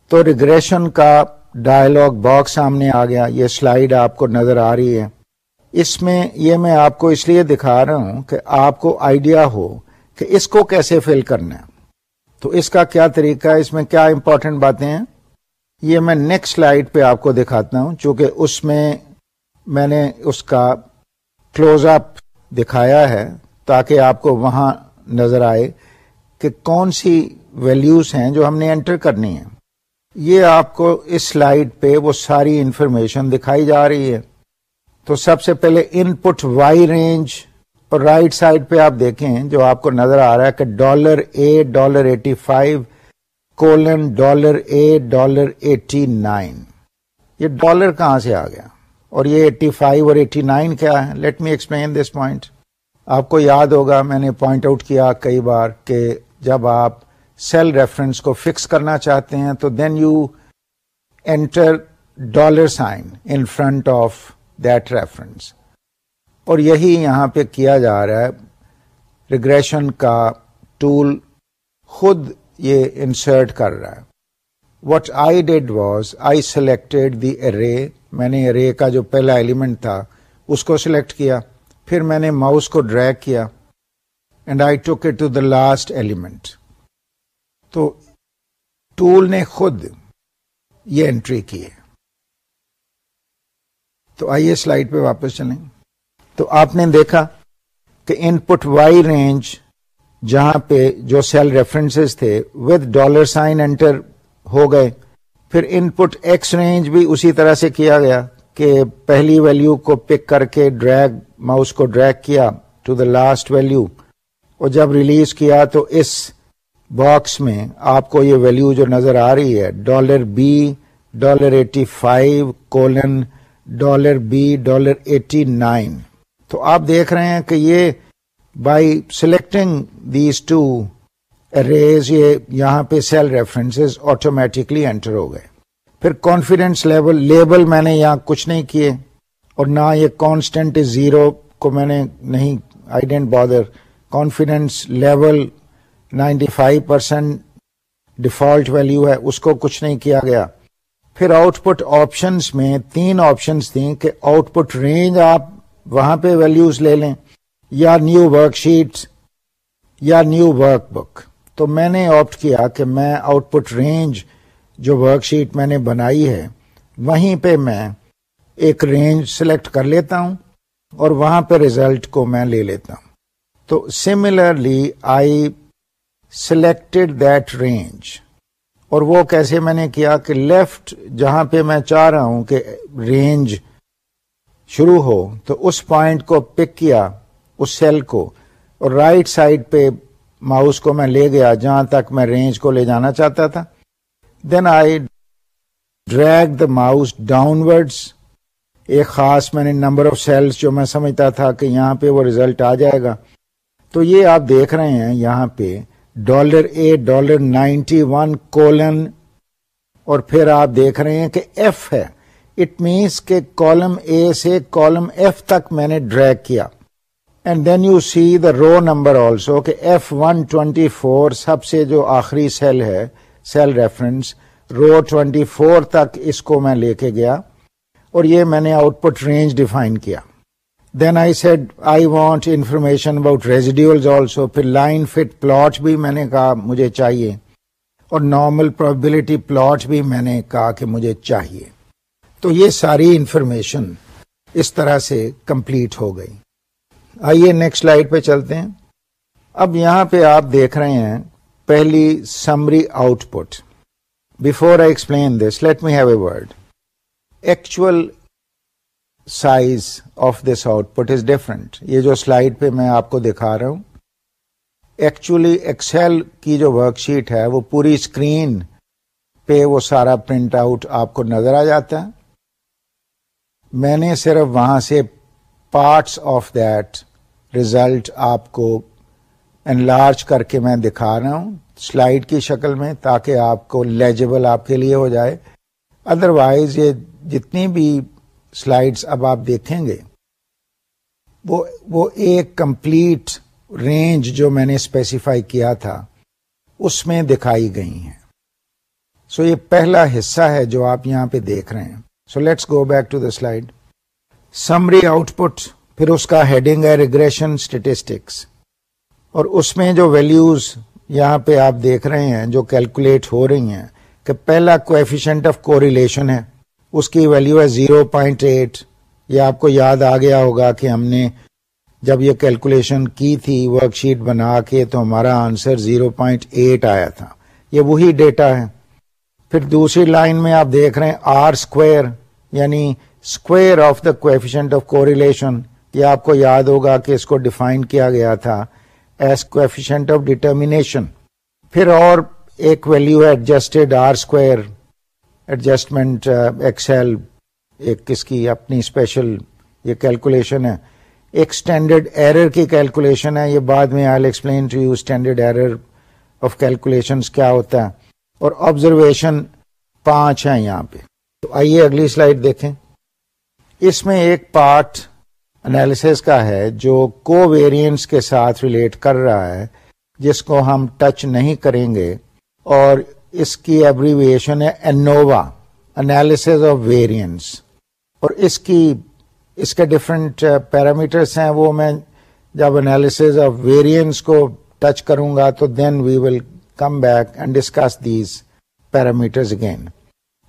تو ریگریشن کا ڈائلگ باکس سامنے آ گیا۔ یہ سلائیڈ آپ کو نظر آ رہی ہے۔ اس میں یہ میں آپ کو اس لیے دکھا رہا ہوں کہ آپ کو آئیڈیا ہو کہ اس کو کیسے فل کرنا ہے۔ تو اس کا کیا طریقہ ہے؟ اس میں کیا امپورٹنٹ باتیں ہیں؟ یہ میں نیکسٹ سلائیڈ پہ آپ کو دکھاتا ہوں، چونکہ اس میں میں نے اس کا کلوز اپ دکھایا ہے تاکہ آپ کو وہاں نظر آئے کہ کون سی ویلیوز ہیں جو ہم نے انٹر کرنی ہے یہ آپ کو اس سلائیڈ پہ وہ ساری انفارمیشن دکھائی جا رہی ہے۔ تو سب سے پہلے ان پٹ وائی رینج اور رائٹ سائڈ پہ آپ دیکھیں جو آپ کو نظر آ رہا ہے کہ dollar A dollar eighty five colon dollar A dollar eighty nine یہ ڈالر کہاں سے آ گیا؟ اور یہ ایٹی فائیو اور ایٹی نائن کیا ہے let me explain this point آپ کو یاد ہوگا، میں نے پوائنٹ آؤٹ کیا کئی بار کہ جب آپ سیل ریفرنس کو فکس کرنا چاہتے ہیں، تو then you enter dollar sign in front of that reference اور یہی یہاں پہ کیا جا رہا ہے۔ ریگریشن کا ٹول خود یہ انسرٹ کر رہا ہے۔ What I did was I selected the array میں نے ارے کا جو پہلا ایلیمنٹ تھا، اس کو سلیکٹ کیا، پھر میں نے ماؤس کو ڈریگ کیا and I took it to the last element تو ٹول نے خود یہ انٹری کی ہے۔ تو آئیے سلائڈ پہ واپس چلیں۔ تو آپ نے دیکھا کہ ان پٹ وائی رینج جہاں پہ جو سیل ریفرنسز تھے ود ڈالر سائن انٹر ہو گئے۔ پھر ان پٹ ایکس رینج بھی اسی طرح سے کیا گیا کہ پہلی ویلو کو پک کر کے ڈریگ ماؤس کو ڈریگ کیا ٹو دا لاسٹ ویلو اور جب ریلیز کیا تو اس باکس میں آپ کو یہ ویلو جو نظر آ رہی ہے dollar B dollar eighty five colon dollar B dollar eighty nine تو آپ دیکھ رہے ہیں کہ یہ by selecting these two arrays یہ یہاں پہ سیل ریفرنس آٹومیٹکلی انٹر ہو گئے۔ پھر کانفیڈینس لیول لیبل میں نے یہاں کچھ نہیں کیے اور نہ یہ کانسٹنٹ زیرو کو میں نے نہیں I didn't bother confidence level ninety five percent default value ہے، اس کو کچھ نہیں کیا گیا۔ پھر آؤٹ پٹ آپشنس میں تین آپشنس تھیں کہ آؤٹ پٹ رینج آپ وہاں پہ ویلوز لے لیں، یا نیو ورک شیٹ یا نیو ورک بک تو میں نے آپٹ کیا کہ میں آؤٹ پٹ رینج جو ورک شیٹ میں نے بنائی ہے، وہیں پہ میں ایک رینج سلیکٹ کر لیتا ہوں اور وہاں پہ ریزلٹ کو میں لے لیتا ہوں۔ تو similarly I selected that range اور وہ کیسے میں نے کیا کہ لیفٹ جہاں پہ میں چاہ رہا ہوں کہ رینج شروع ہو، تو اس پوائنٹ کو پک کیا، اس سیل کو، اور رائٹ سائڈ پہ ماؤس کو میں لے گیا، جہاں تک میں رینج کو لے جانا چاہتا تھا۔ Then I drag the mouse downwards ایک خاص میں نے نمبر آف سیلس جو میں سمجھتا تھا کہ یہاں پہ وہ ریزلٹ آ جائے گا۔ تو یہ آپ دیکھ رہے ہیں یہاں پہ dollar A dollar ninety one colon اور پھر آپ دیکھ رہے ہیں کہ ایف ہے۔ اٹ مینس کہ کالم اے سے کالم ایف تک میں نے ڈریگ کیا۔ And then you see the row number also کہ ایف ون ٹوینٹی فور سب سے جو آخری سیل ہے cell reference row twenty four تک اس کو میں لے کے گیا اور یہ میں نے آؤٹ پٹ رینج ڈیفائن کیا then I said I want information about residual also پھر لائن فٹ پلاٹ بھی میں نے کہا مجھے چاہیے اور نارمل پرابلٹی پلاٹ بھی میں نے کہا کہ مجھے چاہیے تو یہ ساری انفارمیشن اس طرح سے کمپلیٹ ہو گئی آئیے نیکسٹ لائٹ پہ چلتے ہیں۔ اب یہاں پہ آپ دیکھ رہے ہیں پہلی summary output before I explain this let me have a word actual size of this output is different یہ جو سلائڈ پہ میں آپ کو دکھا رہا ہوں ایکچولی ایکسل کی جو ورک شیٹ ہے، وہ پوری اسکرین پہ وہ سارا پرنٹ آؤٹ آپ کو نظر آ جاتا ہے۔ میں نے صرف وہاں سے پارٹس آف دیٹ ریزلٹ آپ کو انلارج کر کے میں دکھا رہا ہوں۔ سلائڈ کی شکل میں تاکہ آپ کو لیجبل آپ کے لیے ہو جائے۔ ادر وائز یہ جتنی بھی سلائڈس اب آپ دیکھیں گے، وہ وہ ایک کمپلیٹ رینج جو میں نے اسپیسیفائی کیا تھا، اس میں دکھائی گئی ہیں۔ سو so یہ پہلا حصہ ہے جو آپ یہاں پہ دیکھ رہے ہیں۔ So let's go back to the slide summary out put پھر اس کا ہیڈنگ ہے ریگریشن اسٹیٹسٹکس اور اس میں جو ویلیوز یہاں پہ آپ دیکھ رہے ہیں، جو کیلکولیٹ ہو رہی ہیں، کہ پہلا کوفیشنٹ آف کو ریلیشن ہے، اس کی ویلیو ہے زیرو پوائنٹ ایٹ یہ آپ کو یاد آ گیا ہوگا کہ ہم نے جب یہ کیلکولیشن کی تھی ورک شیٹ بنا کے، تو ہمارا آنسر زیرو پوائنٹ ایٹ آیا تھا۔ یہ وہی ڈیٹا ہے۔ پھر دوسری لائن میں آپ دیکھ رہے ہیں آر اسکوئر یعنی square of the coefficient of کو یہ آپ کو یاد ہوگا کہ اس کو ڈیفائن کیا گیا تھا ایز کوفیشنٹ آف ڈیٹرمیشن پھر اور ایک ویلو ہے adjusted R square adjustment Excel ایک کس کی اپنی اسپیشل یہ کیلکولیشن ہے. ایک اسٹینڈرڈ ایرر کی کیلکولیشن ہے. یہ بعد میں I explain to you standard error of calculation کیا ہوتا ہے. اور آبزرویشن پانچ ہیں یہاں پہ. تو آئیے اگلی سلائڈ دیکھیں. اس میں ایک پارٹ انالیس کا ہے جو کو ویریئنس کے ساتھ ریلیٹ کر رہا ہے، جس کو ہم ٹچ نہیں کریں گے، اور اس کی ایبریویشن ہے انووا انالیس آف ویریئنس اور اس کی، اس کے ڈفرینٹ پیرامیٹرس uh, ہیں، وہ میں جب انالیس آف ویریئنس کو ٹچ کروں گا تو then we will come back and discuss these parameters again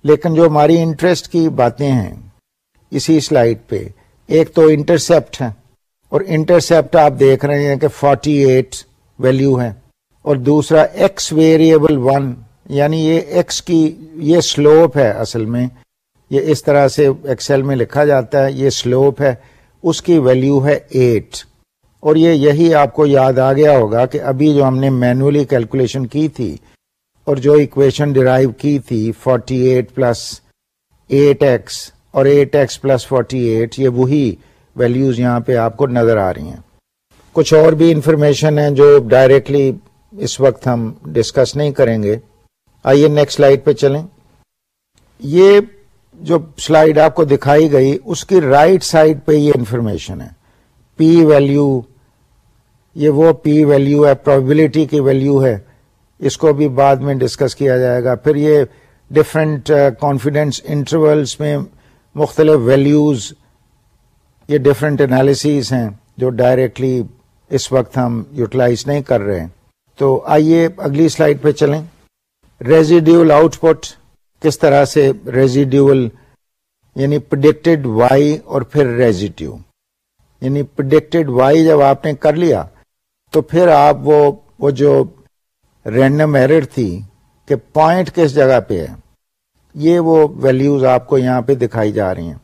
لیکن جو ہماری انٹرسٹ کی باتیں ہیں، اسی سلائڈ پہ ایک تو انٹرسپٹ ہے اور انٹرسپٹ آپ دیکھ رہے ہیں کہ 48 ایٹ ویلو ہے اور دوسرا ایکس ویریبل ون یعنی یہ ایکس کی یہ سلوپ ہے اصل میں، یہ اس طرح سے ایکسل میں لکھا جاتا ہے، یہ سلوپ ہے، اس کی ویلو ہے ایٹ اور یہ یہی آپ کو یاد آ گیا ہوگا کہ ابھی جو ہم نے مینولی کیلکولیشن کی تھی اور جو اکویشن ڈرائیو کی تھی forty eight plus eight X اور eight X plus forty eight یہ وہی ویلوز یہاں پہ آپ کو نظر آ رہی ہیں۔ کچھ اور بھی انفارمیشن ہے جو ڈائریکٹلی اس وقت ہم ڈسکس نہیں کریں گے۔ آئیے نیکسٹ سلائڈ پہ چلیں۔ یہ جو سلائڈ آپ کو دکھائی گئی، اس کی رائٹ سائڈ پہ یہ انفارمیشن ہے۔ پی ویلو یہ وہ پی ویلو ہے پروبلٹی کی ویلو ہے۔ اس کو بھی بعد میں ڈسکس کیا جائے گا۔ پھر یہ ڈفرینٹ کانفیڈینس انٹرولس میں مختلف ویلوز یہ ڈفرینٹ انالیسیز ہیں جو ڈائریکٹلی اس وقت ہم یوٹیلائز نہیں کر رہے ہیں۔ تو آئیے اگلی سلائڈ پہ چلیں۔ ریزیڈیول آؤٹ پٹ کس طرح سے ریزیڈیول یعنی پرڈکٹڈ وائی اور پھر ریزیڈیو یعنی پرڈکٹڈ وائی جب آپ نے کر لیا، تو پھر آپ وہ وہ جو رینڈم ایرر تھی کہ پوائنٹ کس جگہ پہ ہے۔ یہ وہ ویلیوز آپ کو یہاں پہ دکھائی جا رہی ہیں۔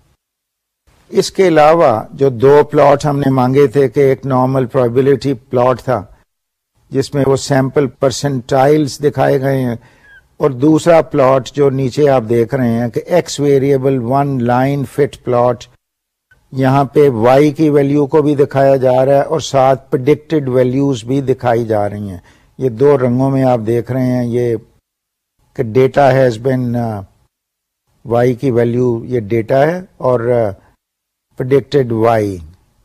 اس کے علاوہ جو دو پلاٹ ہم نے مانگے تھے کہ ایک نارمل پرابلٹی پلاٹ تھا، جس میں وہ سیمپل پرسنٹائلز دکھائے گئے ہیں، اور دوسرا پلاٹ جو نیچے آپ دیکھ رہے ہیں کہ X variable one line fit plot یہاں پہ وائی کی ویلیو کو بھی دکھایا جا رہا ہے اور ساتھ پرڈکٹڈ ویلیوز بھی دکھائی جا رہی ہیں۔ یہ دو رنگوں میں آپ دیکھ رہے ہیں، یہ کہ ڈیٹا ہیز بین وائی کی ویلیو یہ ڈیٹا ہے اور uh, پرڈکٹڈ وائی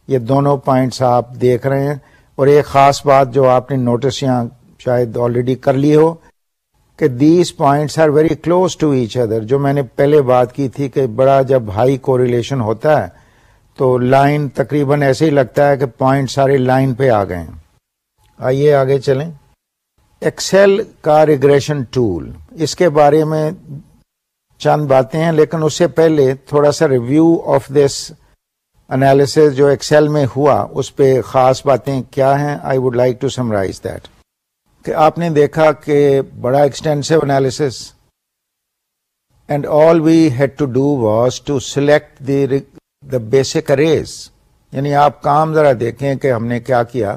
یہ دونوں پوائنٹس آپ دیکھ رہے ہیں اور ایک خاص بات جو آپ نے نوٹس یہاں شاید آلریڈی کر لی ہو کہ these points are very close to each other جو میں نے پہلے بات کی تھی کہ بڑا جب ہائی کو ریلیشن ہوتا ہے تو لائن تقریباً ایسے ہی لگتا ہے کہ پوائنٹ سارے لائن پہ آ گئے آئیے آگے چلیں. ایکسل کا ریگریشن ٹول اس کے بارے میں چند باتیں ہیں، لیکن اس سے پہلے تھوڑا سا ریویو آف دس انالیس جو ایکسل میں ہوا، اس پہ خاص باتیں کیا ہیں؟ I would like to summarize that کہ آپ نے دیکھا کہ بڑا extensive analysis and all we had to do was to select the the basic areas یعنی آپ کام ذرا دیکھیں کہ ہم نے کیا کیا،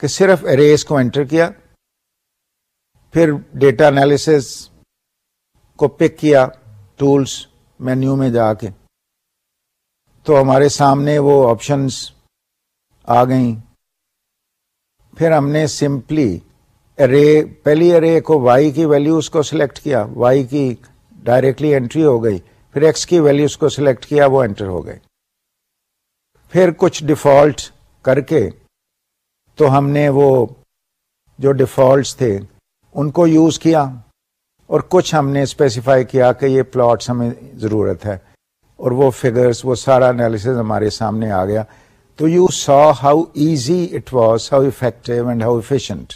کہ صرف اریز کو انٹر کیا، پھر ڈیٹا انالیس کو پک کیا ٹولس مینیو میں جا کے۔ تو ہمارے سامنے وہ آپشنس آ گئیں۔ پھر ہم نے سمپلی ارے پہلی ارے کو وائی کی ویلوز کو سلیکٹ کیا۔ وائی کی ڈائریکٹلی انٹری ہو گئی۔ پھر ایکس کی ویلوز کو سلیکٹ کیا، وہ انٹر ہو گئے۔ پھر کچھ ڈیفالٹ کر کے تو ہم نے وہ جو ڈیفالٹس تھے، ان کو یوز کیا۔ اور کچھ ہم نے اسپیسیفائی کیا کہ یہ پلاٹس ہمیں ضرورت ہے اور وہ فگرس وہ سارا انالیس ہمارے سامنے آ گیا۔ تو you saw how easy it was how effective and how efficient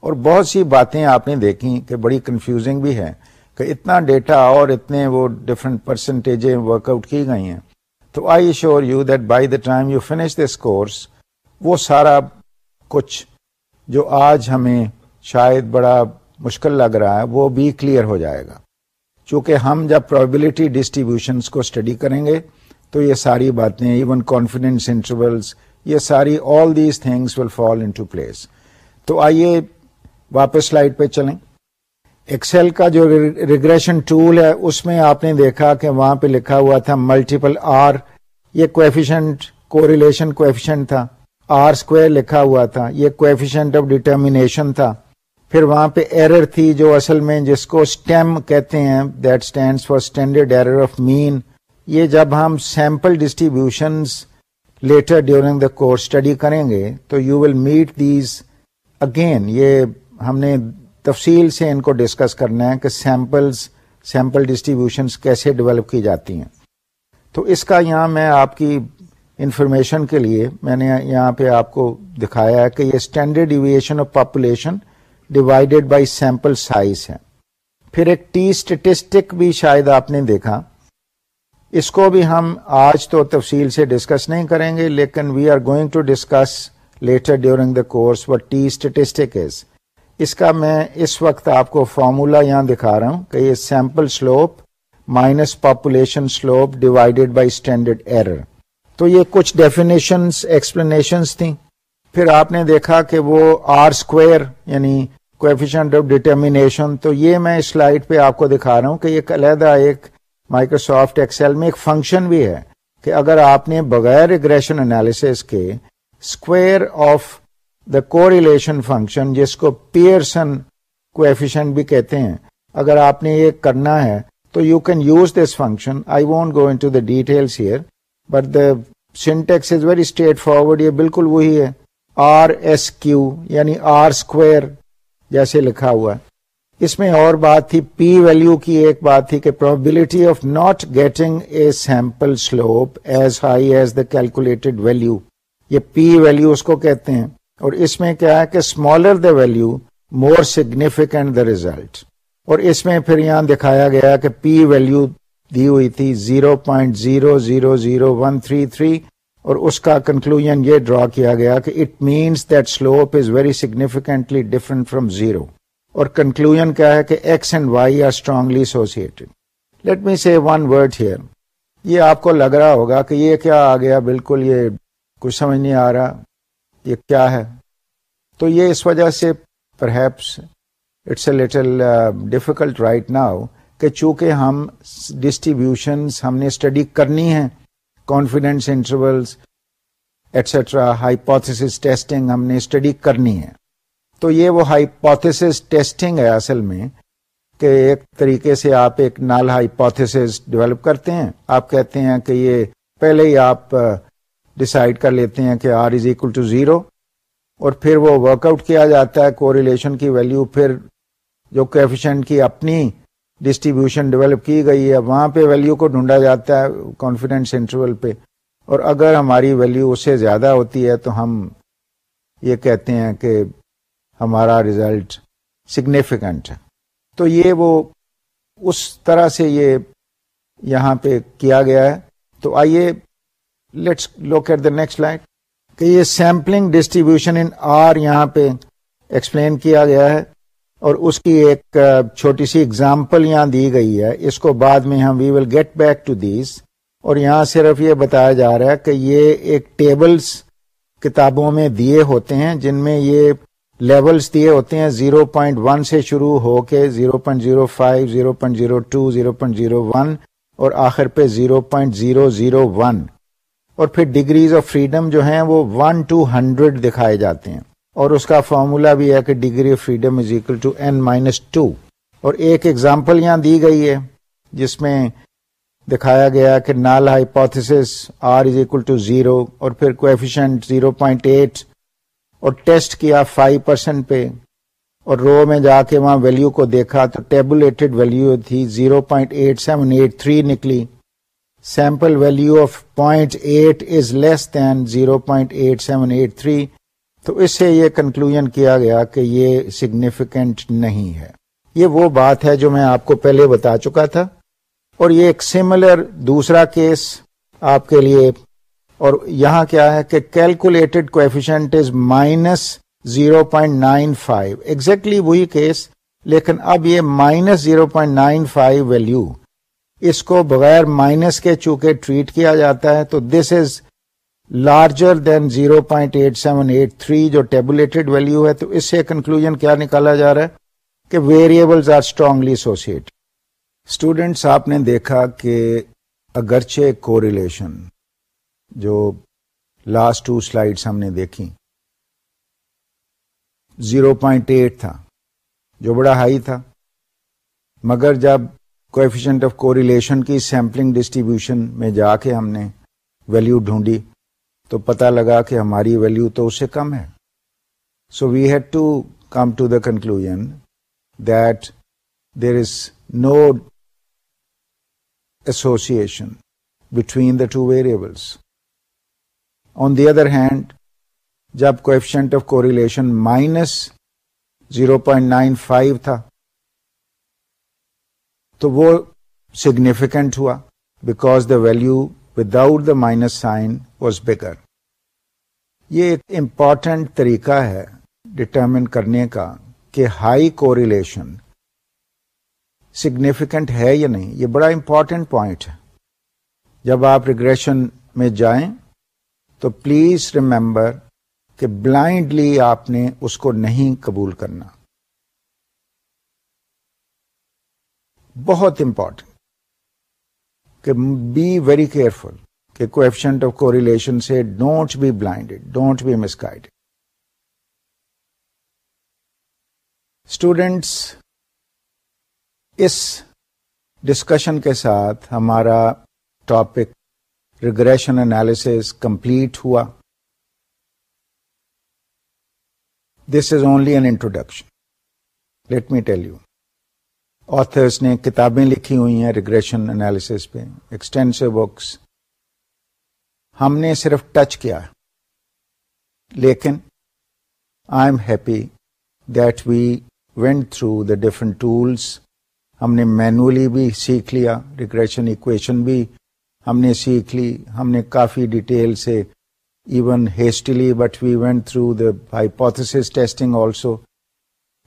اور بہت سی باتیں آپ نے دیکھی کہ بڑی کنفیوزنگ بھی ہے کہ اتنا ڈیٹا اور اتنے وہ ڈفرنٹ پرسنٹیج ورک آؤٹ کی گئی ہیں۔ تو I sure you that by the time you finish this course وہ سارا کچھ جو آج ہمیں شاید بڑا مشکل لگ رہا ہے، وہ بھی کلیئر ہو جائے گا۔ چونکہ ہم جب پرابلٹی ڈسٹریبیوشنس کو اسٹڈی کریں گے، تو یہ ساری باتیں ایون کانفیڈینس انٹرولس یہ ساری all these things will fall into place تو آئیے واپس سلائڈ پہ چلیں۔ ایکسل کا جو ریگریشن ٹول ہے، اس میں آپ نے دیکھا کہ وہاں پہ لکھا ہوا تھا ملٹیپل آر یہ کوفیشنٹ کو ریلیشن کوفیشنٹ تھا۔ آر اسکوائر لکھا ہوا تھا۔ یہ کوفیشنٹ آف ڈیٹرمیشن تھا۔ پھر وہاں پہ ایرر تھی جو اصل میں جس کو اسٹیم کہتے ہیں that stand for standard error of mean یہ جب ہم sample distributions later during the course study کریں گے، تو you will meet these again یہ ہم نے تفصیل سے ان کو ڈسکس کرنا ہے کہ سیمپلز سیمپل ڈسٹریبیوشنز کیسے ڈیولپ کی جاتی ہیں۔ تو اس کا یہاں میں آپ کی انفارمیشن کے لیے میں نے یہاں پہ آپ کو دکھایا ہے کہ یہ standard deviation of population divided by sample size ہے۔ پھر ایک ٹی اسٹیٹسٹک بھی شاید آپ نے دیکھا۔ اس کو بھی ہم آج تو تفصیل سے ڈسکس نہیں کریں گے، لیکن we are going to discuss later during the course what T statistic is اس کا میں اس وقت آپ کو فارمولا یہاں دکھا رہا ہوں کہ یہ sample slope minus population slope divided by standard error تو یہ کچھ ڈیفینیشنس ایکسپلینیشنس تھیں۔ پھر آپ نے دیکھا کہ وہ آر اسکوئر یعنی کوفیشنٹ آف ڈیٹرمیشن تو یہ میں سلائڈ پہ آپ کو دکھا رہا ہوں کہ ایک علیحدہ ایک مائکروسافٹ ایکسل میں ایک فنکشن بھی ہے کہ اگر آپ نے بغیر ریگریشن انالیس کے square of the correlation function جس کو پیئرسن کوفیشنٹ بھی کہتے ہیں، اگر آپ نے یہ کرنا ہے تو you can use this function I won't go into the details here but the syntax is very straightforward یہ بالکل وہی ہے۔ آر ایس کیو یعنی آر اسکوئر جیسے لکھا ہوا ہے۔ اس میں اور بات تھی پی ویلیو کی ایک بات تھی کہ probability of not getting a sample slope as high as the calculated value یہ پی ویلیو اس کو کہتے ہیں۔ اور اس میں کیا ہے کہ smaller the value more significant the result اور اس میں پھر یہاں دکھایا گیا کہ پی ویلیو دی ہوئی تھی 0.0000133 اور اس کا کنکلوژ یہ ڈرا کیا گیا کہ it means that slope is very significantly different from zero اور کنکلوژ کیا ہے کہ X and Y are strongly associated let me see one word here یہ آپ کو لگ رہا ہوگا کہ یہ کیا آ گیا؟ بالکل یہ کچھ سمجھ نہیں آ رہا. یہ کیا ہے؟ تو یہ اس وجہ سے perhaps it's a little difficult right now کہ چونکہ ہم ڈسٹریبیوشنس ہم نے اسٹڈی کرنی ہے confidence intervals etcetera hypothesis testing ہم نے اسٹڈی کرنی ہے۔ تو یہ وہ ہائیپوتھس ٹیسٹنگ ہے اصل میں کہ ایک طریقے سے آپ ایک نال ہائیپوتھس ڈیولپ کرتے ہیں۔ آپ کہتے ہیں کہ یہ پہلے ہی آپ ڈسائڈ کر لیتے ہیں کہ R is equal to zero اور پھر وہ ورک آؤٹ کیا جاتا ہے کو کی ویلو پھر جو کوفیشنٹ کی اپنی ڈسٹریبیوشن ڈیولپ کی گئی ہے، وہاں پہ ویلو کو ڈھونڈا جاتا ہے کانفیڈینس انٹرول پہ۔ اور اگر ہماری ویلو اس سے زیادہ ہوتی ہے تو ہم یہ کہتے ہیں کہ ہمارا ریزلٹ سگنیفیکنٹ ہے۔ تو یہ وہ اس طرح سے یہ یہاں پہ کیا گیا ہے۔ تو آئیے let's look at the next slide کہ یہ سیمپلنگ ڈسٹریبیوشن ان آر یہاں پہ ایکسپلین کیا گیا ہے۔ اور اس کی ایک چھوٹی سی اگزامپل یہاں دی گئی ہے۔ اس کو بعد میں ہم we will get back to this اور یہاں صرف یہ بتایا جا رہا ہے کہ یہ ایک ٹیبلز کتابوں میں دیے ہوتے ہیں، جن میں یہ لیولز دیے ہوتے ہیں۔ 0.1 سے شروع ہو کے 0.05 0.02 0.01 اور آخر پہ 0.001 اور پھر ڈگریز آف فریڈم جو ہیں وہ 1 ٹو 100 دکھائے جاتے ہیں۔ اور اس کا فارمولا بھی ہے کہ degree of freedom is equal to N minus two اور ایک ایگزامپل یہاں دی گئی ہے، جس میں دکھایا گیا کہ null hypothesis R is equal to zero اور پھر کوفیشنٹ زیرو پوائنٹ ایٹ اور ٹیسٹ کیا فائیو پرسینٹ پہ اور رو میں جا کے وہاں ویلیو کو دیکھا تو ٹیبولیٹڈ ویلیو تھی 0.8783 نکلی۔ Sample value of 0.8 is less than 0.8783 تو اس سے یہ کنکلوژ کیا گیا کہ یہ سگنیفیکینٹ نہیں ہے۔ یہ وہ بات ہے جو میں آپ کو پہلے بتا چکا تھا۔ اور یہ ایک سملر دوسرا کیس آپ کے لیے۔ اور یہاں کیا ہے کہ calculated coefficient is minus zero point nine five exactly وہی کیس لیکن اب یہ minus zero point nine five value اس کو بغیر مائنس کے چونکہ ٹریٹ کیا جاتا ہے، تو this is larger than zero point eight seven eight three جو ٹیبولیٹڈ ویلو ہے، تو اس سے کنکلوژ کیا نکالا جا رہا ہے کہ variables are strongly associate students آپ نے دیکھا کہ اگرچہ کو ریلیشن جو لاسٹ ٹو سلائڈس ہم نے دیکھی زیرو پوائنٹ ایٹ تھا جو بڑا ہائی تھا، مگر جب کوفیشنٹ آف کو ریلیشن کی سیمپلنگ ڈسٹریبیوشن میں جا کے ہم نے ویلو ڈھونڈی تو پتا لگا کہ ہماری ویلو تو اس سے کم ہے۔ So we had to come to the conclusion that there is no association between the two variables on the other hand جب coefficient of correlation minus zero point nine five تھا، تو وہ سگنیفیکینٹ ہوا because the value without the minus sign was bigger یہ ایک امپورٹنٹ طریقہ ہے ڈٹرمن کرنے کا کہ ہائی کو ریلیشن سگنیفیکینٹ ہے یا نہیں. یہ بڑا امپورٹنٹ پوائنٹ ہے. جب آپ ریگریشن میں جائیں تو پلیز ریمبر کہ بلائنڈلی آپ نے اس کو نہیں قبول کرنا. بہت امپورٹنٹ کہ بی ویری کیئرفل کہ کوفیشنٹ آف کو ریلیشن سے don't be blinded don't be misguide students us discussion کے ساتھ ہمارا ٹاپک ریگریشن انالیس کمپلیٹ ہوا۔ This is only an introduction let me tell you authors نے کتابیں لکھی ہوئی ہیں ریگریشن انالیس پہ ایکسٹینسو بکس ہم نے صرف ٹچ کیا، لیکن I am happy that we went through the different tools ہم نے مینولی بھی سیکھ لیا ریگریشن اکویشن بھی ہم نے سیکھ لی۔ ہم نے کافی ڈیٹیل سے even hastily but we went through the hypothesis testing also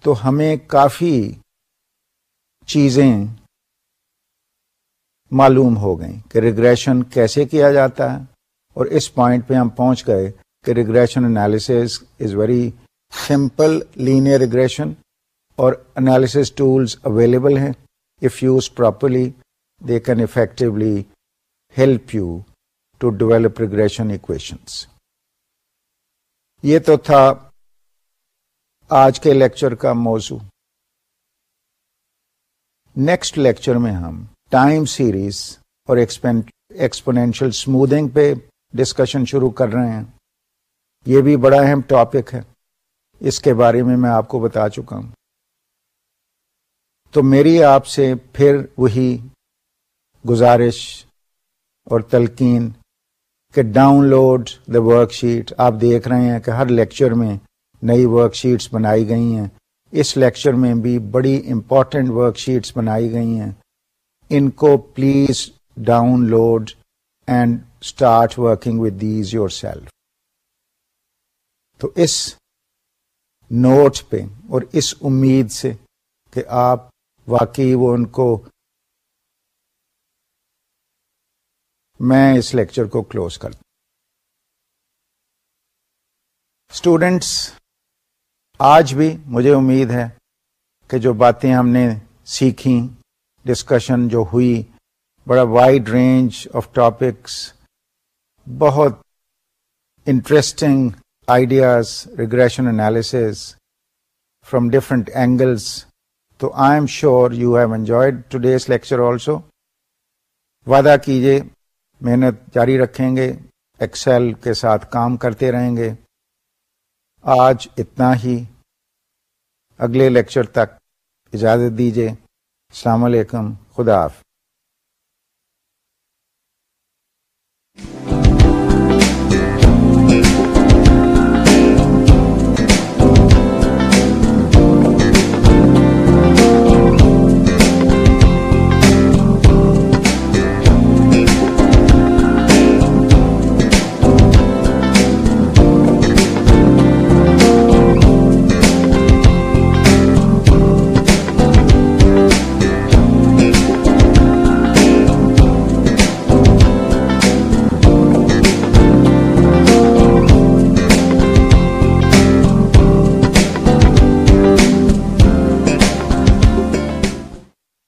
تو ہمیں کافی چیزیں معلوم ہو گئیں کہ ریگریشن کیسے کیا جاتا ہے اور اس پوائنٹ پہ ہم پہنچ گئے کہ regression analysis is very simple linear regression اور انالیس ٹولس اویلیبل ہیں. If use properly they can effectively help you to develop regression equations یہ تو تھا آج کے لیکچر کا موضوع. نیکسٹ لیکچر میں ہم ٹائم سیریز اور ایکسپونینشل اسموتھنگ پہ ڈسکشن شروع کر رہے ہیں۔ یہ بھی بڑا اہم ٹاپک ہے۔ اس کے بارے میں میں آپ کو بتا چکا ہوں۔ تو میری آپ سے پھر وہی گزارش اور تلقین کہ download the work sheet آپ دیکھ رہے ہیں کہ ہر لیکچر میں نئی ورک شیٹس بنائی گئی ہیں۔ اس لیکچر میں بھی بڑی امپورٹنٹ ورک شیٹس بنائی گئی ہیں۔ ان کو please download and start working with these your self تو اس نوٹ پہ اور اس امید سے کہ آپ واقعی وہ ان کو میں اس لیکچر کو کلوز کر دوں اسٹوڈینٹس آج بھی مجھے امید ہے کہ جو باتیں ہم نے سیکھی ڈسکشن جو ہوئی، بڑا وائڈ رینج آف ٹاپکس بہت interesting ideas regression analysis from different angles تو I am sure you have enjoyed today's lecture also وعدہ کیجیے محنت جاری رکھیں گے ایکسل کے ساتھ کام کرتے رہیں گے۔ آج اتنا ہی۔ اگلے لیکچر تک اجازت دیجیے السلام علیکم۔ خدا حافظ۔